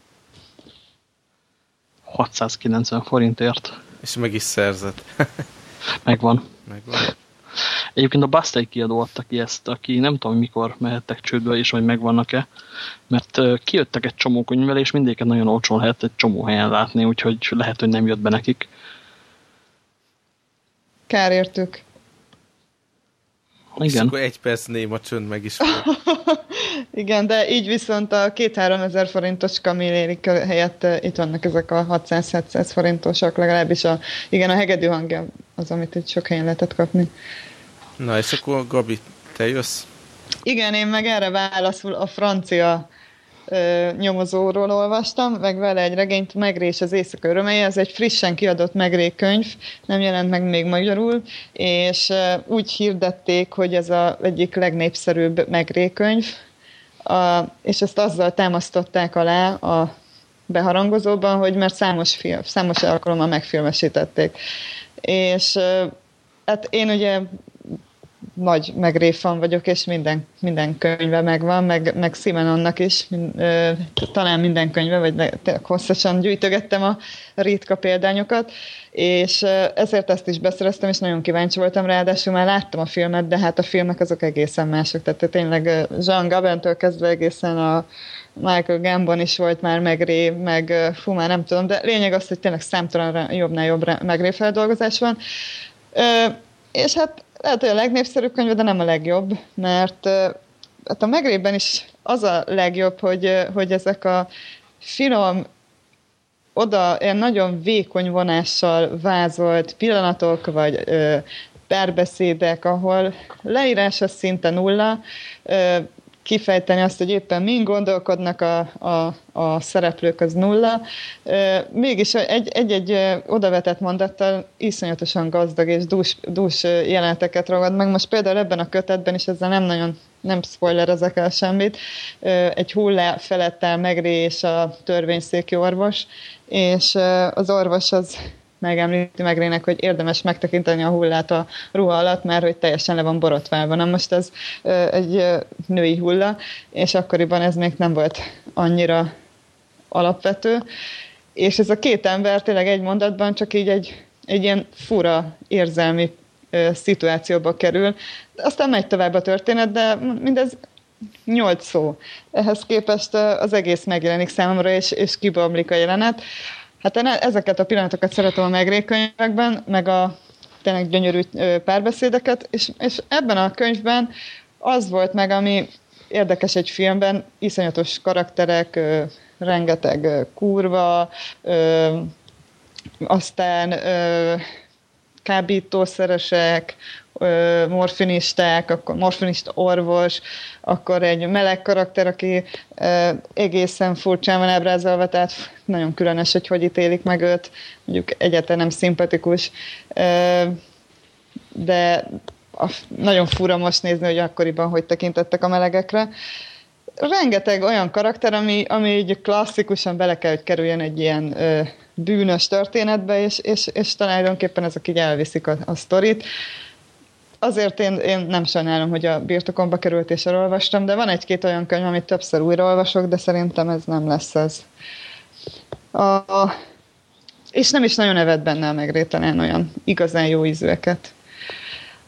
690 forintért. És meg is szerzett. Megvan. Megvan. Egyébként a Bastei kiadó adta ki ezt, aki nem tudom mikor mehettek csődbe, és hogy megvannak-e, mert kijöttek egy csomó könyvvel, és mindéket nagyon olcsón lehet egy csomó helyen látni, úgyhogy lehet, hogy nem jött be nekik. Kár értük. Igen. És akkor egy perc néma csönd meg is Igen, de így viszont a két-három ezer forintos kamillérik helyett itt vannak ezek a 600-700 forintosak, legalábbis a, igen, a hegedű hangja az, amit itt sok helyen lehetett kapni. Na, és akkor Gabi, te jössz? Igen, én meg erre válaszul a francia ö, nyomozóról olvastam, meg vele egy regényt, Megrés az éjszaka örömei, ez egy frissen kiadott Megré könyv, nem jelent meg még magyarul, és ö, úgy hirdették, hogy ez az egyik legnépszerűbb Megré könyv, a, és ezt azzal támasztották alá a beharangozóban, hogy mert számos, film, számos alkalommal megfilmesítették. És hát én ugye nagy megréfan vagyok, és minden, minden könyve megvan, meg, meg Simenonnak is, talán minden könyve, vagy hosszasan gyűjtögettem a ritka példányokat, és ezért ezt is beszereztem, és nagyon kíváncsi voltam, ráadásul már láttam a filmet, de hát a filmek azok egészen mások, tehát tényleg Jean Gabentől kezdve egészen a Michael Gambon is volt már megré, meg fú, már nem tudom, de lényeg az, hogy tényleg számtalan jobbnál jobb megré feldolgozás van. És hát lehet, hogy a legnépszerűbb könyv, de nem a legjobb, mert hát a megrében is az a legjobb, hogy, hogy ezek a finom, oda ilyen nagyon vékony vonással vázolt pillanatok, vagy ö, perbeszédek, ahol leírása szinte nulla, ö, kifejteni azt, hogy éppen mind gondolkodnak a, a, a szereplők, az nulla. Mégis egy-egy odavetett mondattal iszonyatosan gazdag és dús, dús jeleneteket ragad meg. Most például ebben a kötetben is ezzel nem nagyon nem ezek el semmit. Egy hullá felett áll megrés a törvényszéki orvos, és az orvos az megemlíti Megrének, hogy érdemes megtekinteni a hullát a ruha alatt, mert hogy teljesen le van borotválva. Na most ez egy női hulla, és akkoriban ez még nem volt annyira alapvető. És ez a két ember tényleg egy mondatban csak így egy, egy ilyen fura érzelmi szituációba kerül. Aztán megy tovább a történet, de mindez nyolc szó. Ehhez képest az egész megjelenik számomra, és, és kibomlik a jelenet. Hát én ezeket a pillanatokat szeretem a megrékönyvekben, meg a tényleg gyönyörű párbeszédeket, és, és ebben a könyvben az volt meg, ami érdekes egy filmben, iszonyatos karakterek, rengeteg kurva, aztán kábítószeresek, morfinisták, akkor morfinista orvos, akkor egy meleg karakter, aki egészen furcsán van ábrázolva, tehát nagyon különös, hogy hogy ítélik meg őt, mondjuk egyáltalán nem szimpatikus, de nagyon fura most nézni, hogy akkoriban hogy tekintettek a melegekre. Rengeteg olyan karakter, ami, ami így klasszikusan bele kell, hogy kerüljön egy ilyen bűnös történetbe, és, és, és tulajdonképpen ezek így elviszik a, a sztorit azért én, én nem sajnálom, hogy a birtokomba került és elolvastam, de van egy-két olyan könyv, amit többször újraolvasok, de szerintem ez nem lesz ez. A, és nem is nagyon evett benne a megrételen olyan igazán jó ízűeket.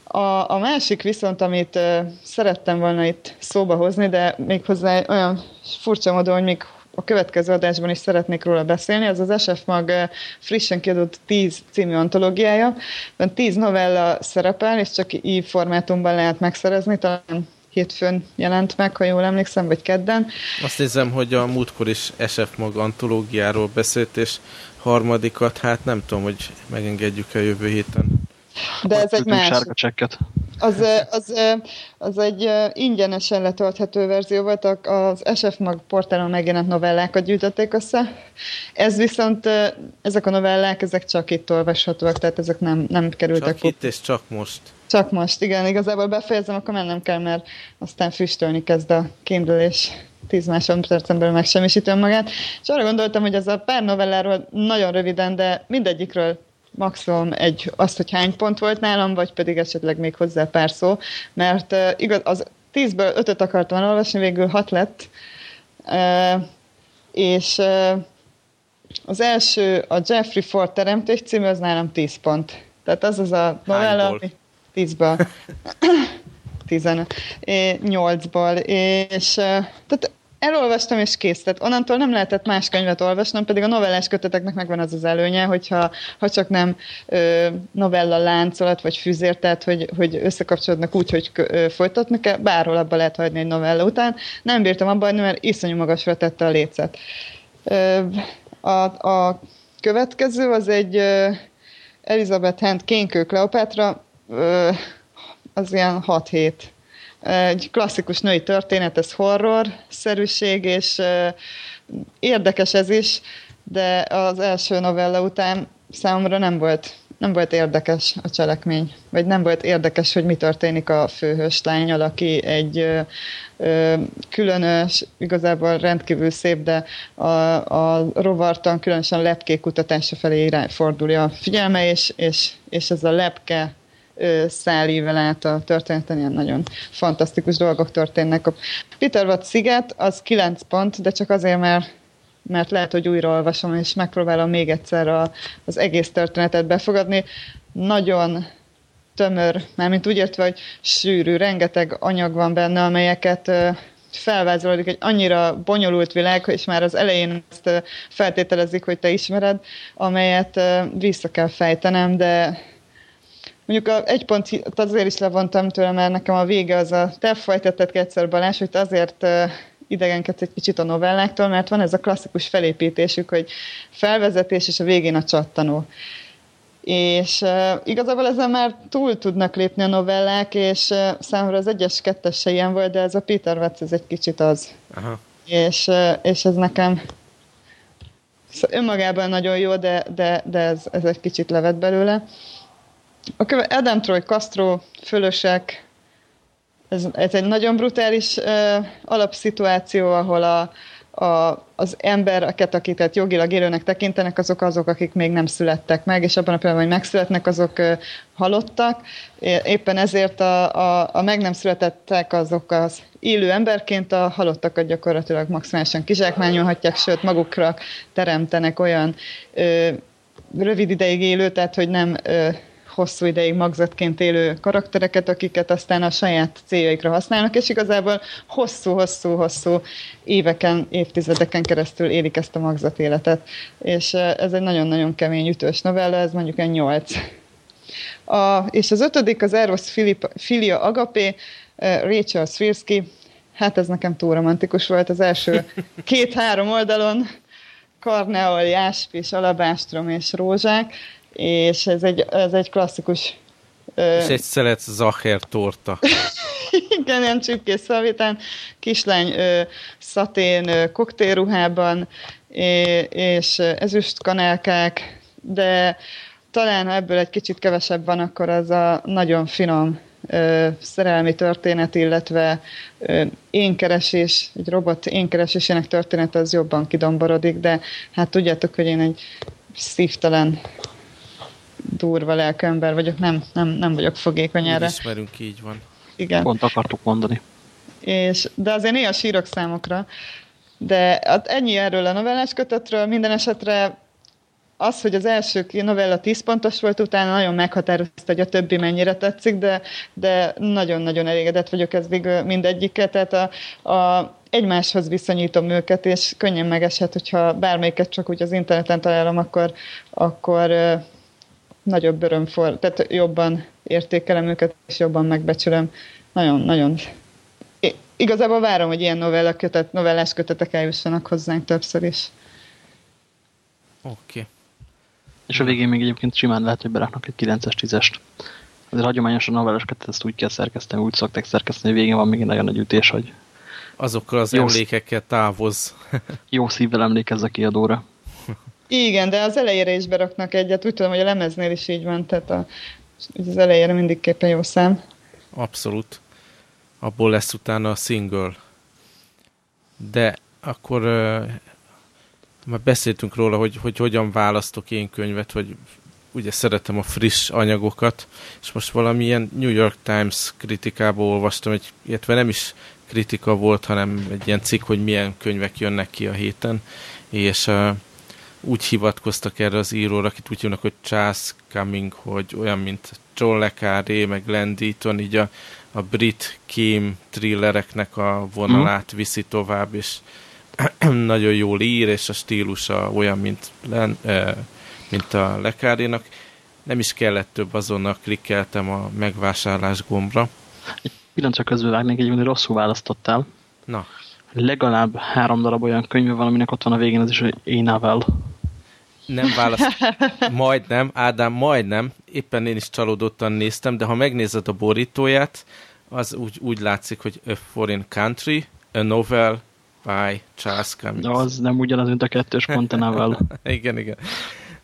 A, a másik viszont, amit uh, szerettem volna itt szóba hozni, de méghozzá olyan furcsa módon, hogy még a következő adásban is szeretnék róla beszélni, az az SF Mag frissen kiadott 10 című antológiája. 10 novella szerepel, és csak így formátumban lehet megszerezni, talán hétfőn jelent meg, ha jól emlékszem, vagy kedden. Azt nézem, hogy a múltkor is SF Mag antológiáról beszélt, és harmadikat, hát nem tudom, hogy megengedjük-e jövő héten. De ez egy másik. csekket. Az, az, az egy ingyenesen letölthető verzió volt, az SF Mag portálon megjelent novellákat gyűjtötték össze. Ez viszont, ezek a novellák, ezek csak itt olvashatóak, tehát ezek nem, nem kerültek. Csak itt és csak most. Csak most, igen, igazából befejezem, akkor mennem kell, mert aztán füstölni kezd a Kindle, és 10 másodpercen belül megsemmisítem magát. És arra gondoltam, hogy ez a pár novelláról nagyon röviden, de mindegyikről maximum egy, azt, hogy hány pont volt nálam, vagy pedig esetleg még hozzá pár szó, mert uh, igaz, az tízből ötöt akartam olvasni, végül hat lett, uh, és uh, az első, a Jeffrey Ford teremtés című, az nálam 10 pont. Tehát az az a novella, ami tízből. 15. 8-ból, és tehát elolvastam és kész. Tehát onnantól nem lehetett más könyvet olvasnom, pedig a novellás köteteknek megvan az az előnye, hogyha ha csak nem ö, novella láncolat vagy füzér, tehát hogy, hogy összekapcsolódnak úgy, hogy ö, folytatni kell, bárhol abba lehet hagyni egy novella után. Nem bírtam abba hagyni, mert iszonyú magasra tette a lécet. Ö, a, a következő az egy ö, Elizabeth Hand Kénkő Kleopatra, ö, az ilyen 6 hét egy klasszikus női történet, ez horror-szerűség, és érdekes ez is, de az első novella után számomra nem volt, nem volt érdekes a cselekmény, vagy nem volt érdekes, hogy mi történik a főhős lányal, aki egy különös, igazából rendkívül szép, de a, a rovartan, különösen lepkék kutatása felé irány fordulja a figyelme, és, és, és ez a lepke szállível át a történeten, ilyen nagyon fantasztikus dolgok történnek. A Peter Watt sziget az 9 pont, de csak azért, mert mert lehet, hogy újra olvasom, és megpróbálom még egyszer a, az egész történetet befogadni. Nagyon tömör, mármint úgy értve, hogy sűrű, rengeteg anyag van benne, amelyeket felvázolódik egy annyira bonyolult világ, és már az elején ezt feltételezik, hogy te ismered, amelyet vissza kell fejtenem, de Mondjuk a egy pont azért is levontam tőle, mert nekem a vége az a, te folytattad egyszer Balázs, hogy azért idegenkedsz egy kicsit a novelláktól, mert van ez a klasszikus felépítésük, hogy felvezetés és a végén a csattanó. És uh, igazából ezen már túl tudnak lépni a novellák, és uh, számomra az egyes kettes se ilyen volt, de ez a Peter Watts, ez egy kicsit az. Aha. És, uh, és ez nekem szóval önmagában nagyon jó, de, de, de ez, ez egy kicsit levet belőle. Uh, a köve- Adam Troy Castro fölösek, ez, ez egy nagyon brutális uh, alapszituáció, ahol a, a, az embereket, akiket jogilag élőnek tekintenek, azok azok, akik még nem születtek meg, és abban a pillanatban, hogy megszületnek, azok uh, halottak. Éppen ezért a, a, a meg nem születettek azok az élő emberként a halottakat gyakorlatilag maximálisan kizsákmányolhatják, sőt magukra teremtenek olyan ö, rövid ideig élő, tehát hogy nem ö, hosszú ideig magzatként élő karaktereket, akiket aztán a saját céljaikra használnak, és igazából hosszú-hosszú-hosszú éveken, évtizedeken keresztül élik ezt a magzat életet. És ez egy nagyon-nagyon kemény ütős novella, ez mondjuk egy nyolc. A, és az ötödik az Eros Filip, Filia Agapé, Rachel Swirsky, hát ez nekem túl romantikus volt az első két-három oldalon, karneol, jásp és alabástrom és rózsák, és ez egy, ez egy klasszikus... És egy szelet zacher torta. Igen, ilyen csipkés szalvétán, kislány ö, szatén ö, koktélruhában, és ezüst kanálkák, de talán ha ebből egy kicsit kevesebb van, akkor az a nagyon finom ö, szerelmi történet, illetve ö, énkeresés, egy robot énkeresésének történet az jobban kidomborodik, de hát tudjátok, hogy én egy szívtelen durva lelkember vagyok, nem, nem, nem vagyok fogékony erre. Ismerünk, így van. Igen. Pont akartuk mondani. És, de azért néha sírok számokra. De hát ennyi erről a novellás kötetről, minden esetre az, hogy az első novella 10 pontos volt, utána nagyon meghatározta, hogy a többi mennyire tetszik, de, de nagyon-nagyon elégedett vagyok ezdig mindegyiket, tehát a, a, egymáshoz viszonyítom őket, és könnyen megesett, hogyha bármelyiket csak úgy az interneten találom, akkor, akkor nagyobb öröm for, tehát jobban értékelem őket, és jobban megbecsülöm. Nagyon, nagyon igazából várom, hogy ilyen novella kötet, novellás kötetek eljussanak hozzánk többször is. Oké. Okay. És a végén még egyébként simán lehet, hogy beraknak egy 9-es, 10-est. Azért hagyományosan a novellás kötet ezt úgy kell szerkeszteni, úgy szokták szerkeszteni, hogy végén van még egy nagyon nagy ütés, hogy Azokkal az jó emlékekkel távoz. jó szívvel emlékezz a kiadóra. Igen, de az elejére is beraknak egyet. Úgy tudom, hogy a lemeznél is így van, tehát a, az elejére mindikképpen jó szám. Abszolút. Abból lesz utána a single. De akkor uh, már beszéltünk róla, hogy, hogy hogyan választok én könyvet, hogy ugye szeretem a friss anyagokat, és most valamilyen New York Times kritikából olvastam, egy, illetve nem is kritika volt, hanem egy ilyen cikk, hogy milyen könyvek jönnek ki a héten, és uh, úgy hivatkoztak erre az íróra, akit úgy hívnak, hogy Charles Cumming, hogy olyan, mint John Le Carré, meg Landíton, így a, a brit kém thrillereknek a vonalát mm. viszi tovább, és nagyon jól ír, és a stílusa olyan, mint, Len, uh, mint a Le Carré-nak. Nem is kellett több, azonnal klikkeltem a megvásárlás gombra. Egy pillanatra közül vágnék, egyébként rosszul választottál. Na. Legalább három darab olyan könyv van, aminek ott van a végén az is, hogy Énavel. Nem választ. Majdnem, Ádám, majdnem. Éppen én is csalódottan néztem, de ha megnézed a borítóját, az úgy, úgy látszik, hogy A Foreign Country, A Novel by Charles Cummings. De az nem ugyanaz, mint a kettős Continental. igen, igen.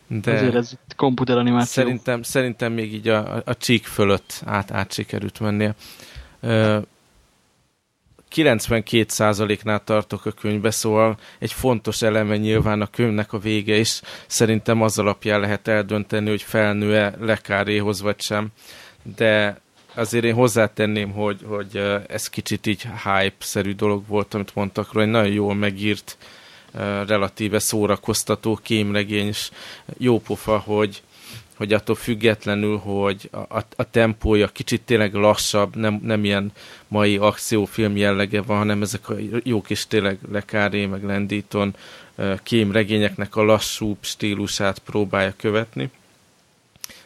De Azért ez komputeranimáció. Szerintem, szerintem még így a, a, a csík fölött át, át sikerült mennie. 92%-nál tartok a könyvbe, szóval egy fontos eleme nyilván a könyvnek a vége is. Szerintem az alapján lehet eldönteni, hogy felnő-e lekáréhoz vagy sem. De azért én hozzátenném, hogy, hogy ez kicsit így hype-szerű dolog volt, amit mondtak róla, egy nagyon jól megírt, relatíve szórakoztató kémregény, és jó pofa, hogy, hogy attól függetlenül, hogy a, a, a tempója kicsit tényleg lassabb, nem, nem ilyen mai akciófilm jellege van, hanem ezek a jó kis tényleg lekáré, meg lendíton kémregényeknek a lassúbb stílusát próbálja követni.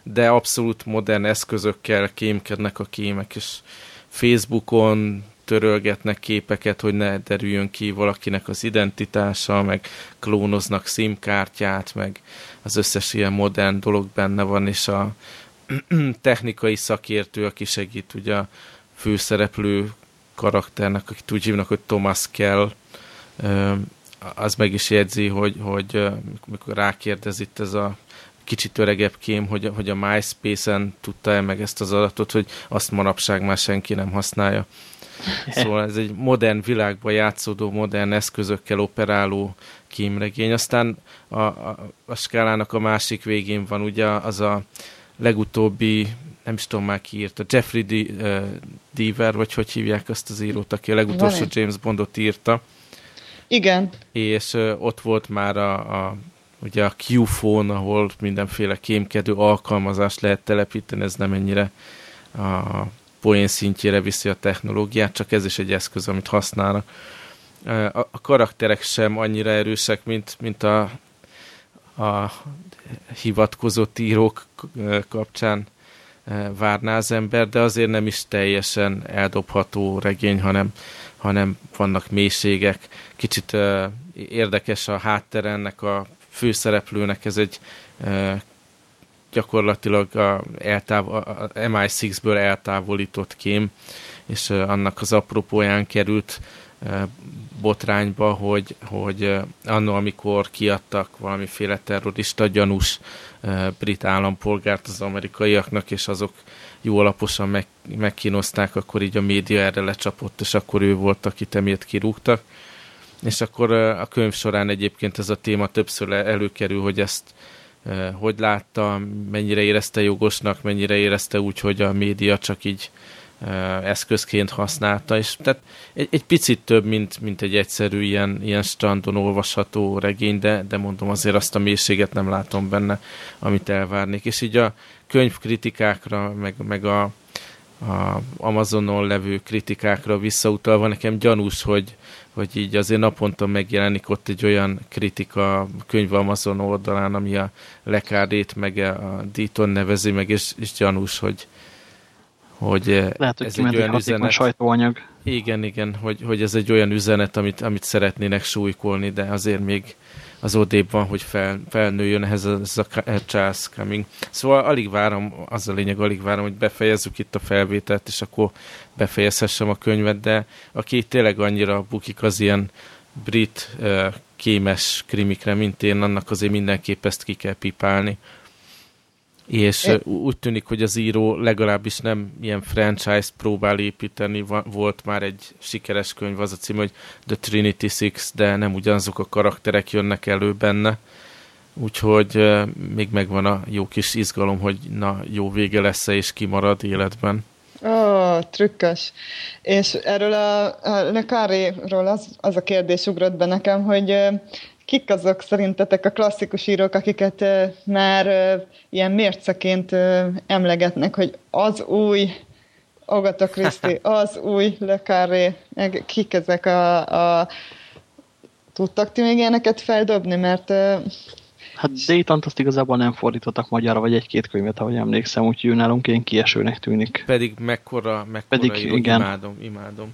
De abszolút modern eszközökkel kémkednek a kémek, és Facebookon törölgetnek képeket, hogy ne derüljön ki valakinek az identitása, meg klónoznak SIM-kártyát, meg az összes ilyen modern dolog benne van, és a technikai szakértő, aki segít ugye a főszereplő karakternek, akit úgy hívnak, hogy Thomas Kell, az meg is jegyzi, hogy, hogy mikor rákérdez itt ez a kicsit öregebb kém, hogy, hogy a MySpace-en tudta-e meg ezt az adatot, hogy azt manapság már senki nem használja. Szóval ez egy modern világban játszódó, modern eszközökkel operáló kémregény. Aztán a, a, a skálának a másik végén van ugye az a legutóbbi, nem is tudom már ki írta, Jeffrey D, uh, Deaver, vagy hogy hívják azt az írót, aki a legutolsó Van James Bondot írta. Igen. És uh, ott volt már a, a ugye a Q-phone, ahol mindenféle kémkedő alkalmazást lehet telepíteni, ez nem ennyire a poén szintjére viszi a technológiát, csak ez is egy eszköz, amit használnak. A, a karakterek sem annyira erősek, mint, mint a, a hivatkozott írók kapcsán várná az ember, de azért nem is teljesen eldobható regény, hanem, hanem vannak mélységek. Kicsit érdekes a háttere ennek a főszereplőnek, ez egy gyakorlatilag a MI6-ből eltávolított kém, és annak az apropóján került botrányba, hogy, hogy annó, amikor kiadtak valamiféle terrorista gyanús brit állampolgárt az amerikaiaknak, és azok jó alaposan meg, megkínozták, akkor így a média erre lecsapott, és akkor ő volt, akit emiatt kirúgtak. És akkor a könyv során egyébként ez a téma többször előkerül, hogy ezt hogy látta, mennyire érezte jogosnak, mennyire érezte úgy, hogy a média csak így eszközként használta, és tehát egy, egy picit több, mint, mint egy egyszerű ilyen, ilyen strandon olvasható regény, de, de mondom azért azt a mélységet nem látom benne, amit elvárnék. És így a könyvkritikákra, meg, meg a, a Amazonon levő kritikákra visszautalva nekem gyanús, hogy, hogy így azért naponta megjelenik ott egy olyan kritika könyv Amazon oldalán, ami a lekádét, meg a Díton nevezi meg, és, és gyanús, hogy, hogy Lehet, hogy ez egy olyan üzenet. sajtóanyag. Igen, igen, hogy, hogy ez egy olyan üzenet, amit, amit szeretnének súlykolni, de azért még az odébb van, hogy fel, felnőjön ehhez a, ez a Charles Cumming. Szóval alig várom, az a lényeg, alig várom, hogy befejezzük itt a felvételt, és akkor befejezhessem a könyvet, de aki tényleg annyira bukik az ilyen brit uh, kémes krimikre, mint én, annak azért mindenképp ezt ki kell pipálni és é. úgy tűnik, hogy az író legalábbis nem ilyen franchise próbál építeni, volt már egy sikeres könyv, az a cím, hogy The Trinity Six, de nem ugyanazok a karakterek jönnek elő benne, úgyhogy még megvan a jó kis izgalom, hogy na, jó vége lesz-e és kimarad életben. Ó, oh, trükkös. És erről a, a Le Carré-ról az, az a kérdés ugrott be nekem, hogy kik azok szerintetek a klasszikus írók, akiket már ilyen mérceként emlegetnek, hogy az új Agatha Christie, az új Le Carré, kik ezek a, a... Tudtak ti még ilyeneket feldobni, mert... Hát dayton azt igazából nem fordítottak magyarra, vagy egy-két könyvet, ahogy emlékszem, úgyhogy nálunk én kiesőnek tűnik. Pedig mekkora, mekkora Pedig, jó, igen. imádom, imádom.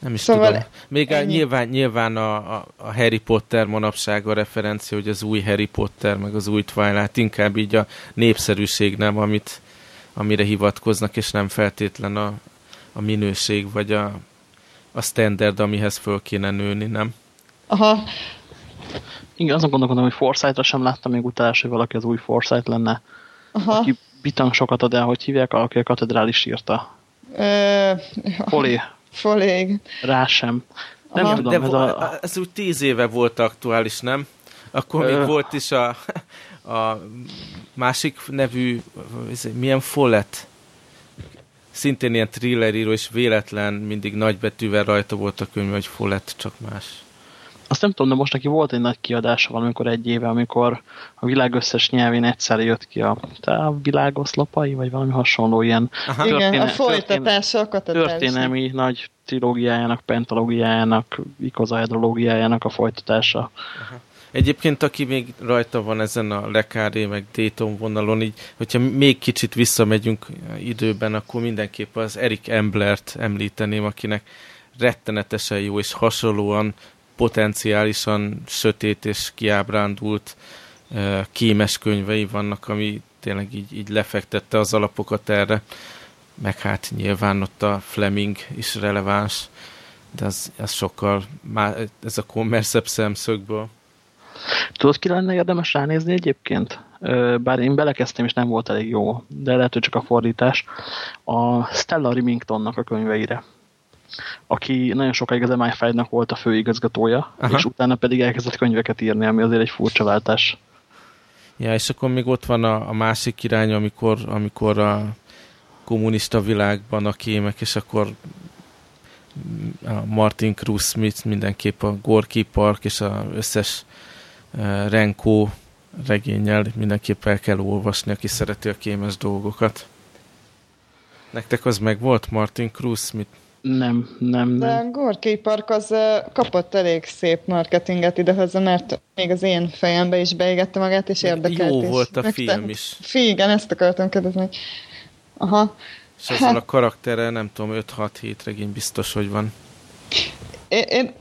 Nem is szóval tudom. Még a, nyilván, nyilván a, a, a Harry Potter manapság a referencia, hogy az új Harry Potter, meg az új Twilight, inkább így a népszerűség nem, amit, amire hivatkoznak, és nem feltétlen a, a minőség, vagy a, a standard, amihez föl kéne nőni, nem? Aha. Igen, azon gondolkodom, hogy Forsyth-ra sem láttam még utálás, hogy valaki az új Forsyth lenne. Aha. Aki bitang sokat ad el, hogy hívják, aki a katedrális írta. Ö... Folé. Folég. Rá sem. Nem Aha, tudom, de ez, a... ez úgy tíz éve volt aktuális, nem? Akkor Ö... még volt is a, a másik nevű, milyen Follett? Szintén ilyen thriller író, és véletlen mindig nagybetűvel rajta volt a könyv, hogy Follett, csak más. Azt nem tudom, de most neki volt egy nagy kiadása valamikor egy éve, amikor a világ összes nyelvén egyszer jött ki a, a világoszlopai, vagy valami hasonló ilyen Aha. Igen, a folytatása a Történelmi nagy trilógiájának, pentalógiájának, ikozaedrológiájának a folytatása. Aha. Egyébként, aki még rajta van ezen a Lekáré, meg Dayton vonalon, így, hogyha még kicsit visszamegyünk időben, akkor mindenképp az Erik Emblert említeném, akinek rettenetesen jó és hasonlóan potenciálisan sötét és kiábrándult kémes könyvei vannak, ami tényleg így, így lefektette az alapokat erre, meg hát nyilván ott a Fleming is releváns, de az, az sokkal, már ez a kommerszebb szemszögből. Tudod, ki lenne érdemes ránézni egyébként? Bár én belekezdtem, és nem volt elég jó, de lehet, hogy csak a fordítás. A Stella Remingtonnak a könyveire aki nagyon sokáig az MI5-nak volt a főigazgatója, Aha. és utána pedig elkezdett könyveket írni, ami azért egy furcsa váltás. Ja, és akkor még ott van a, a másik irány, amikor, amikor a kommunista világban a kémek, és akkor a Martin Cruz Smith mindenképp a Gorky Park és az összes uh, Renko regényel mindenképp el kell olvasni, aki szereti a kémes dolgokat. Nektek az meg volt Martin Cruz Smith? Nem, nem, De nem. a Gorky Park az kapott elég szép marketinget idehozzá, mert még az én fejembe is beégette magát, és érdekelt Jó is. volt a Meg film is. Fi, igen, ezt akartam kérdezni. Aha. És ezzel hát, a karakterrel nem tudom, 5-6-7 regény biztos, hogy van. Én, én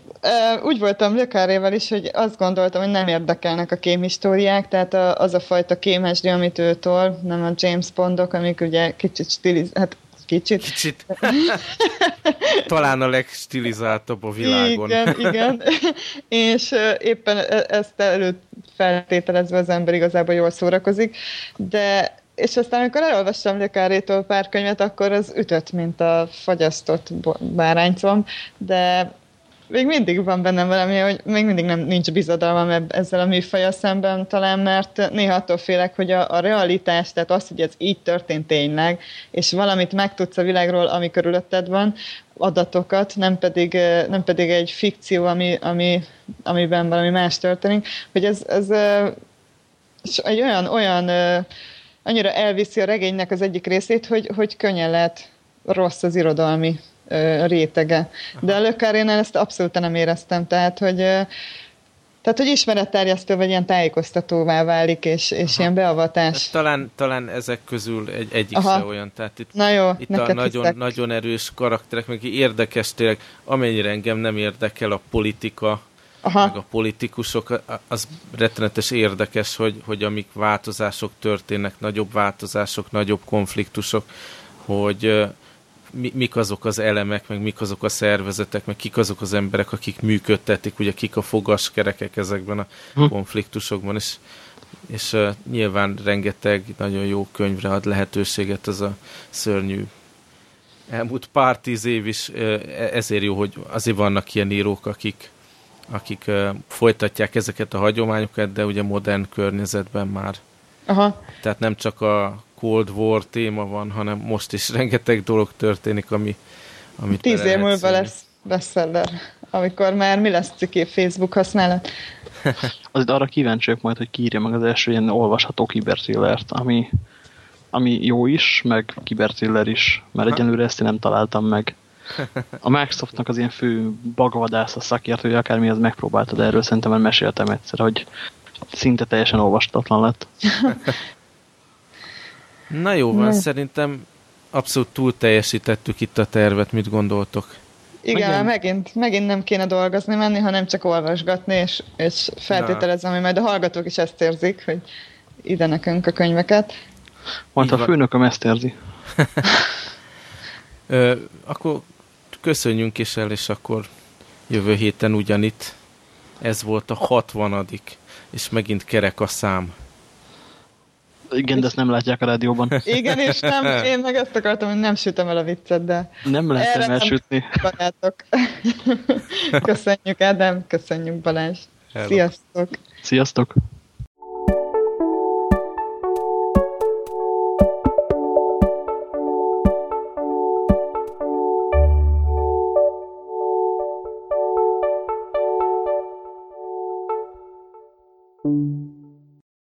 úgy voltam Lökárével is, hogy azt gondoltam, hogy nem érdekelnek a kémhistóriák, tehát az a fajta kémesdi, amit ő tol, nem a James Bondok, amik ugye kicsit stiliz, hát Kicsit? Kicsit. Talán a legstilizáltabb a világon. Igen, igen. És éppen e, ezt előtt feltételezve az ember igazából jól szórakozik, de és aztán, amikor elolvastam Lökárétól pár könyvet, akkor az ütött, mint a fagyasztott báránycom, de még mindig van bennem valami, hogy még mindig nem nincs bizadalmam ezzel a műfajjal szemben talán, mert néha attól félek, hogy a, a realitás, tehát az, hogy ez így történt tényleg, és valamit megtudsz a világról, ami körülötted van, adatokat, nem pedig, nem pedig egy fikció, ami, ami, amiben valami más történik, hogy ez, ez egy olyan, olyan annyira elviszi a regénynek az egyik részét, hogy, hogy könnyen lehet rossz az irodalmi rétege. De a Lökárénál ezt abszolút nem éreztem, tehát hogy tehát, hogy ismeretterjesztő vagy ilyen tájékoztatóvá válik, és, és ilyen beavatás. Talán, talán ezek közül egy, egyik Aha. se olyan. Tehát itt, Na jó, itt a nagyon, nagyon erős karakterek, meg érdekes tényleg, amennyire engem nem érdekel a politika, Aha. meg a politikusok, az rettenetes érdekes, hogy, hogy amik változások történnek, nagyobb változások, nagyobb konfliktusok, hogy mi, mik azok az elemek, meg mik azok a szervezetek, meg kik azok az emberek, akik működtetik, ugye kik a fogaskerekek ezekben a hm. konfliktusokban, és, és uh, nyilván rengeteg nagyon jó könyvre ad lehetőséget az a szörnyű elmúlt pár tíz év is, uh, ezért jó, hogy azért vannak ilyen írók, akik, akik uh, folytatják ezeket a hagyományokat, de ugye modern környezetben már. Aha. Tehát nem csak a Cold War téma van, hanem most is rengeteg dolog történik, ami amit Tíz év múlva lesz bestseller, amikor már mi lesz ciki Facebook használat. Azért arra kíváncsiak majd, hogy kiírja meg az első ilyen olvasható kibertrillert, ami, ami jó is, meg kibertriller is, mert egyenlőre ezt én nem találtam meg. A Microsoftnak az ilyen fő bagvadász, a szakértője, akármi az megpróbálta, de erről szerintem már meséltem egyszer, hogy szinte teljesen olvastatlan lett. Na jó van, ne. szerintem abszolút túl teljesítettük itt a tervet, mit gondoltok? Igen, megint, megint, megint nem kéne dolgozni menni, hanem csak olvasgatni, és, és feltételezem, hogy majd a hallgatók is ezt érzik, hogy ide nekünk a könyveket. Majd a főnököm ezt érzi. Ö, akkor köszönjünk is el, és akkor jövő héten ugyanitt. Ez volt a hatvanadik, és megint kerek a szám. Igen, de ezt nem látják a rádióban. Igen, és nem, én meg ezt akartam, hogy nem sütöm el a viccet, de... Nem lehet nem elsütni. Barátok. köszönjük, Ádám, köszönjük, Balázs. Hello. Sziasztok! Sziasztok!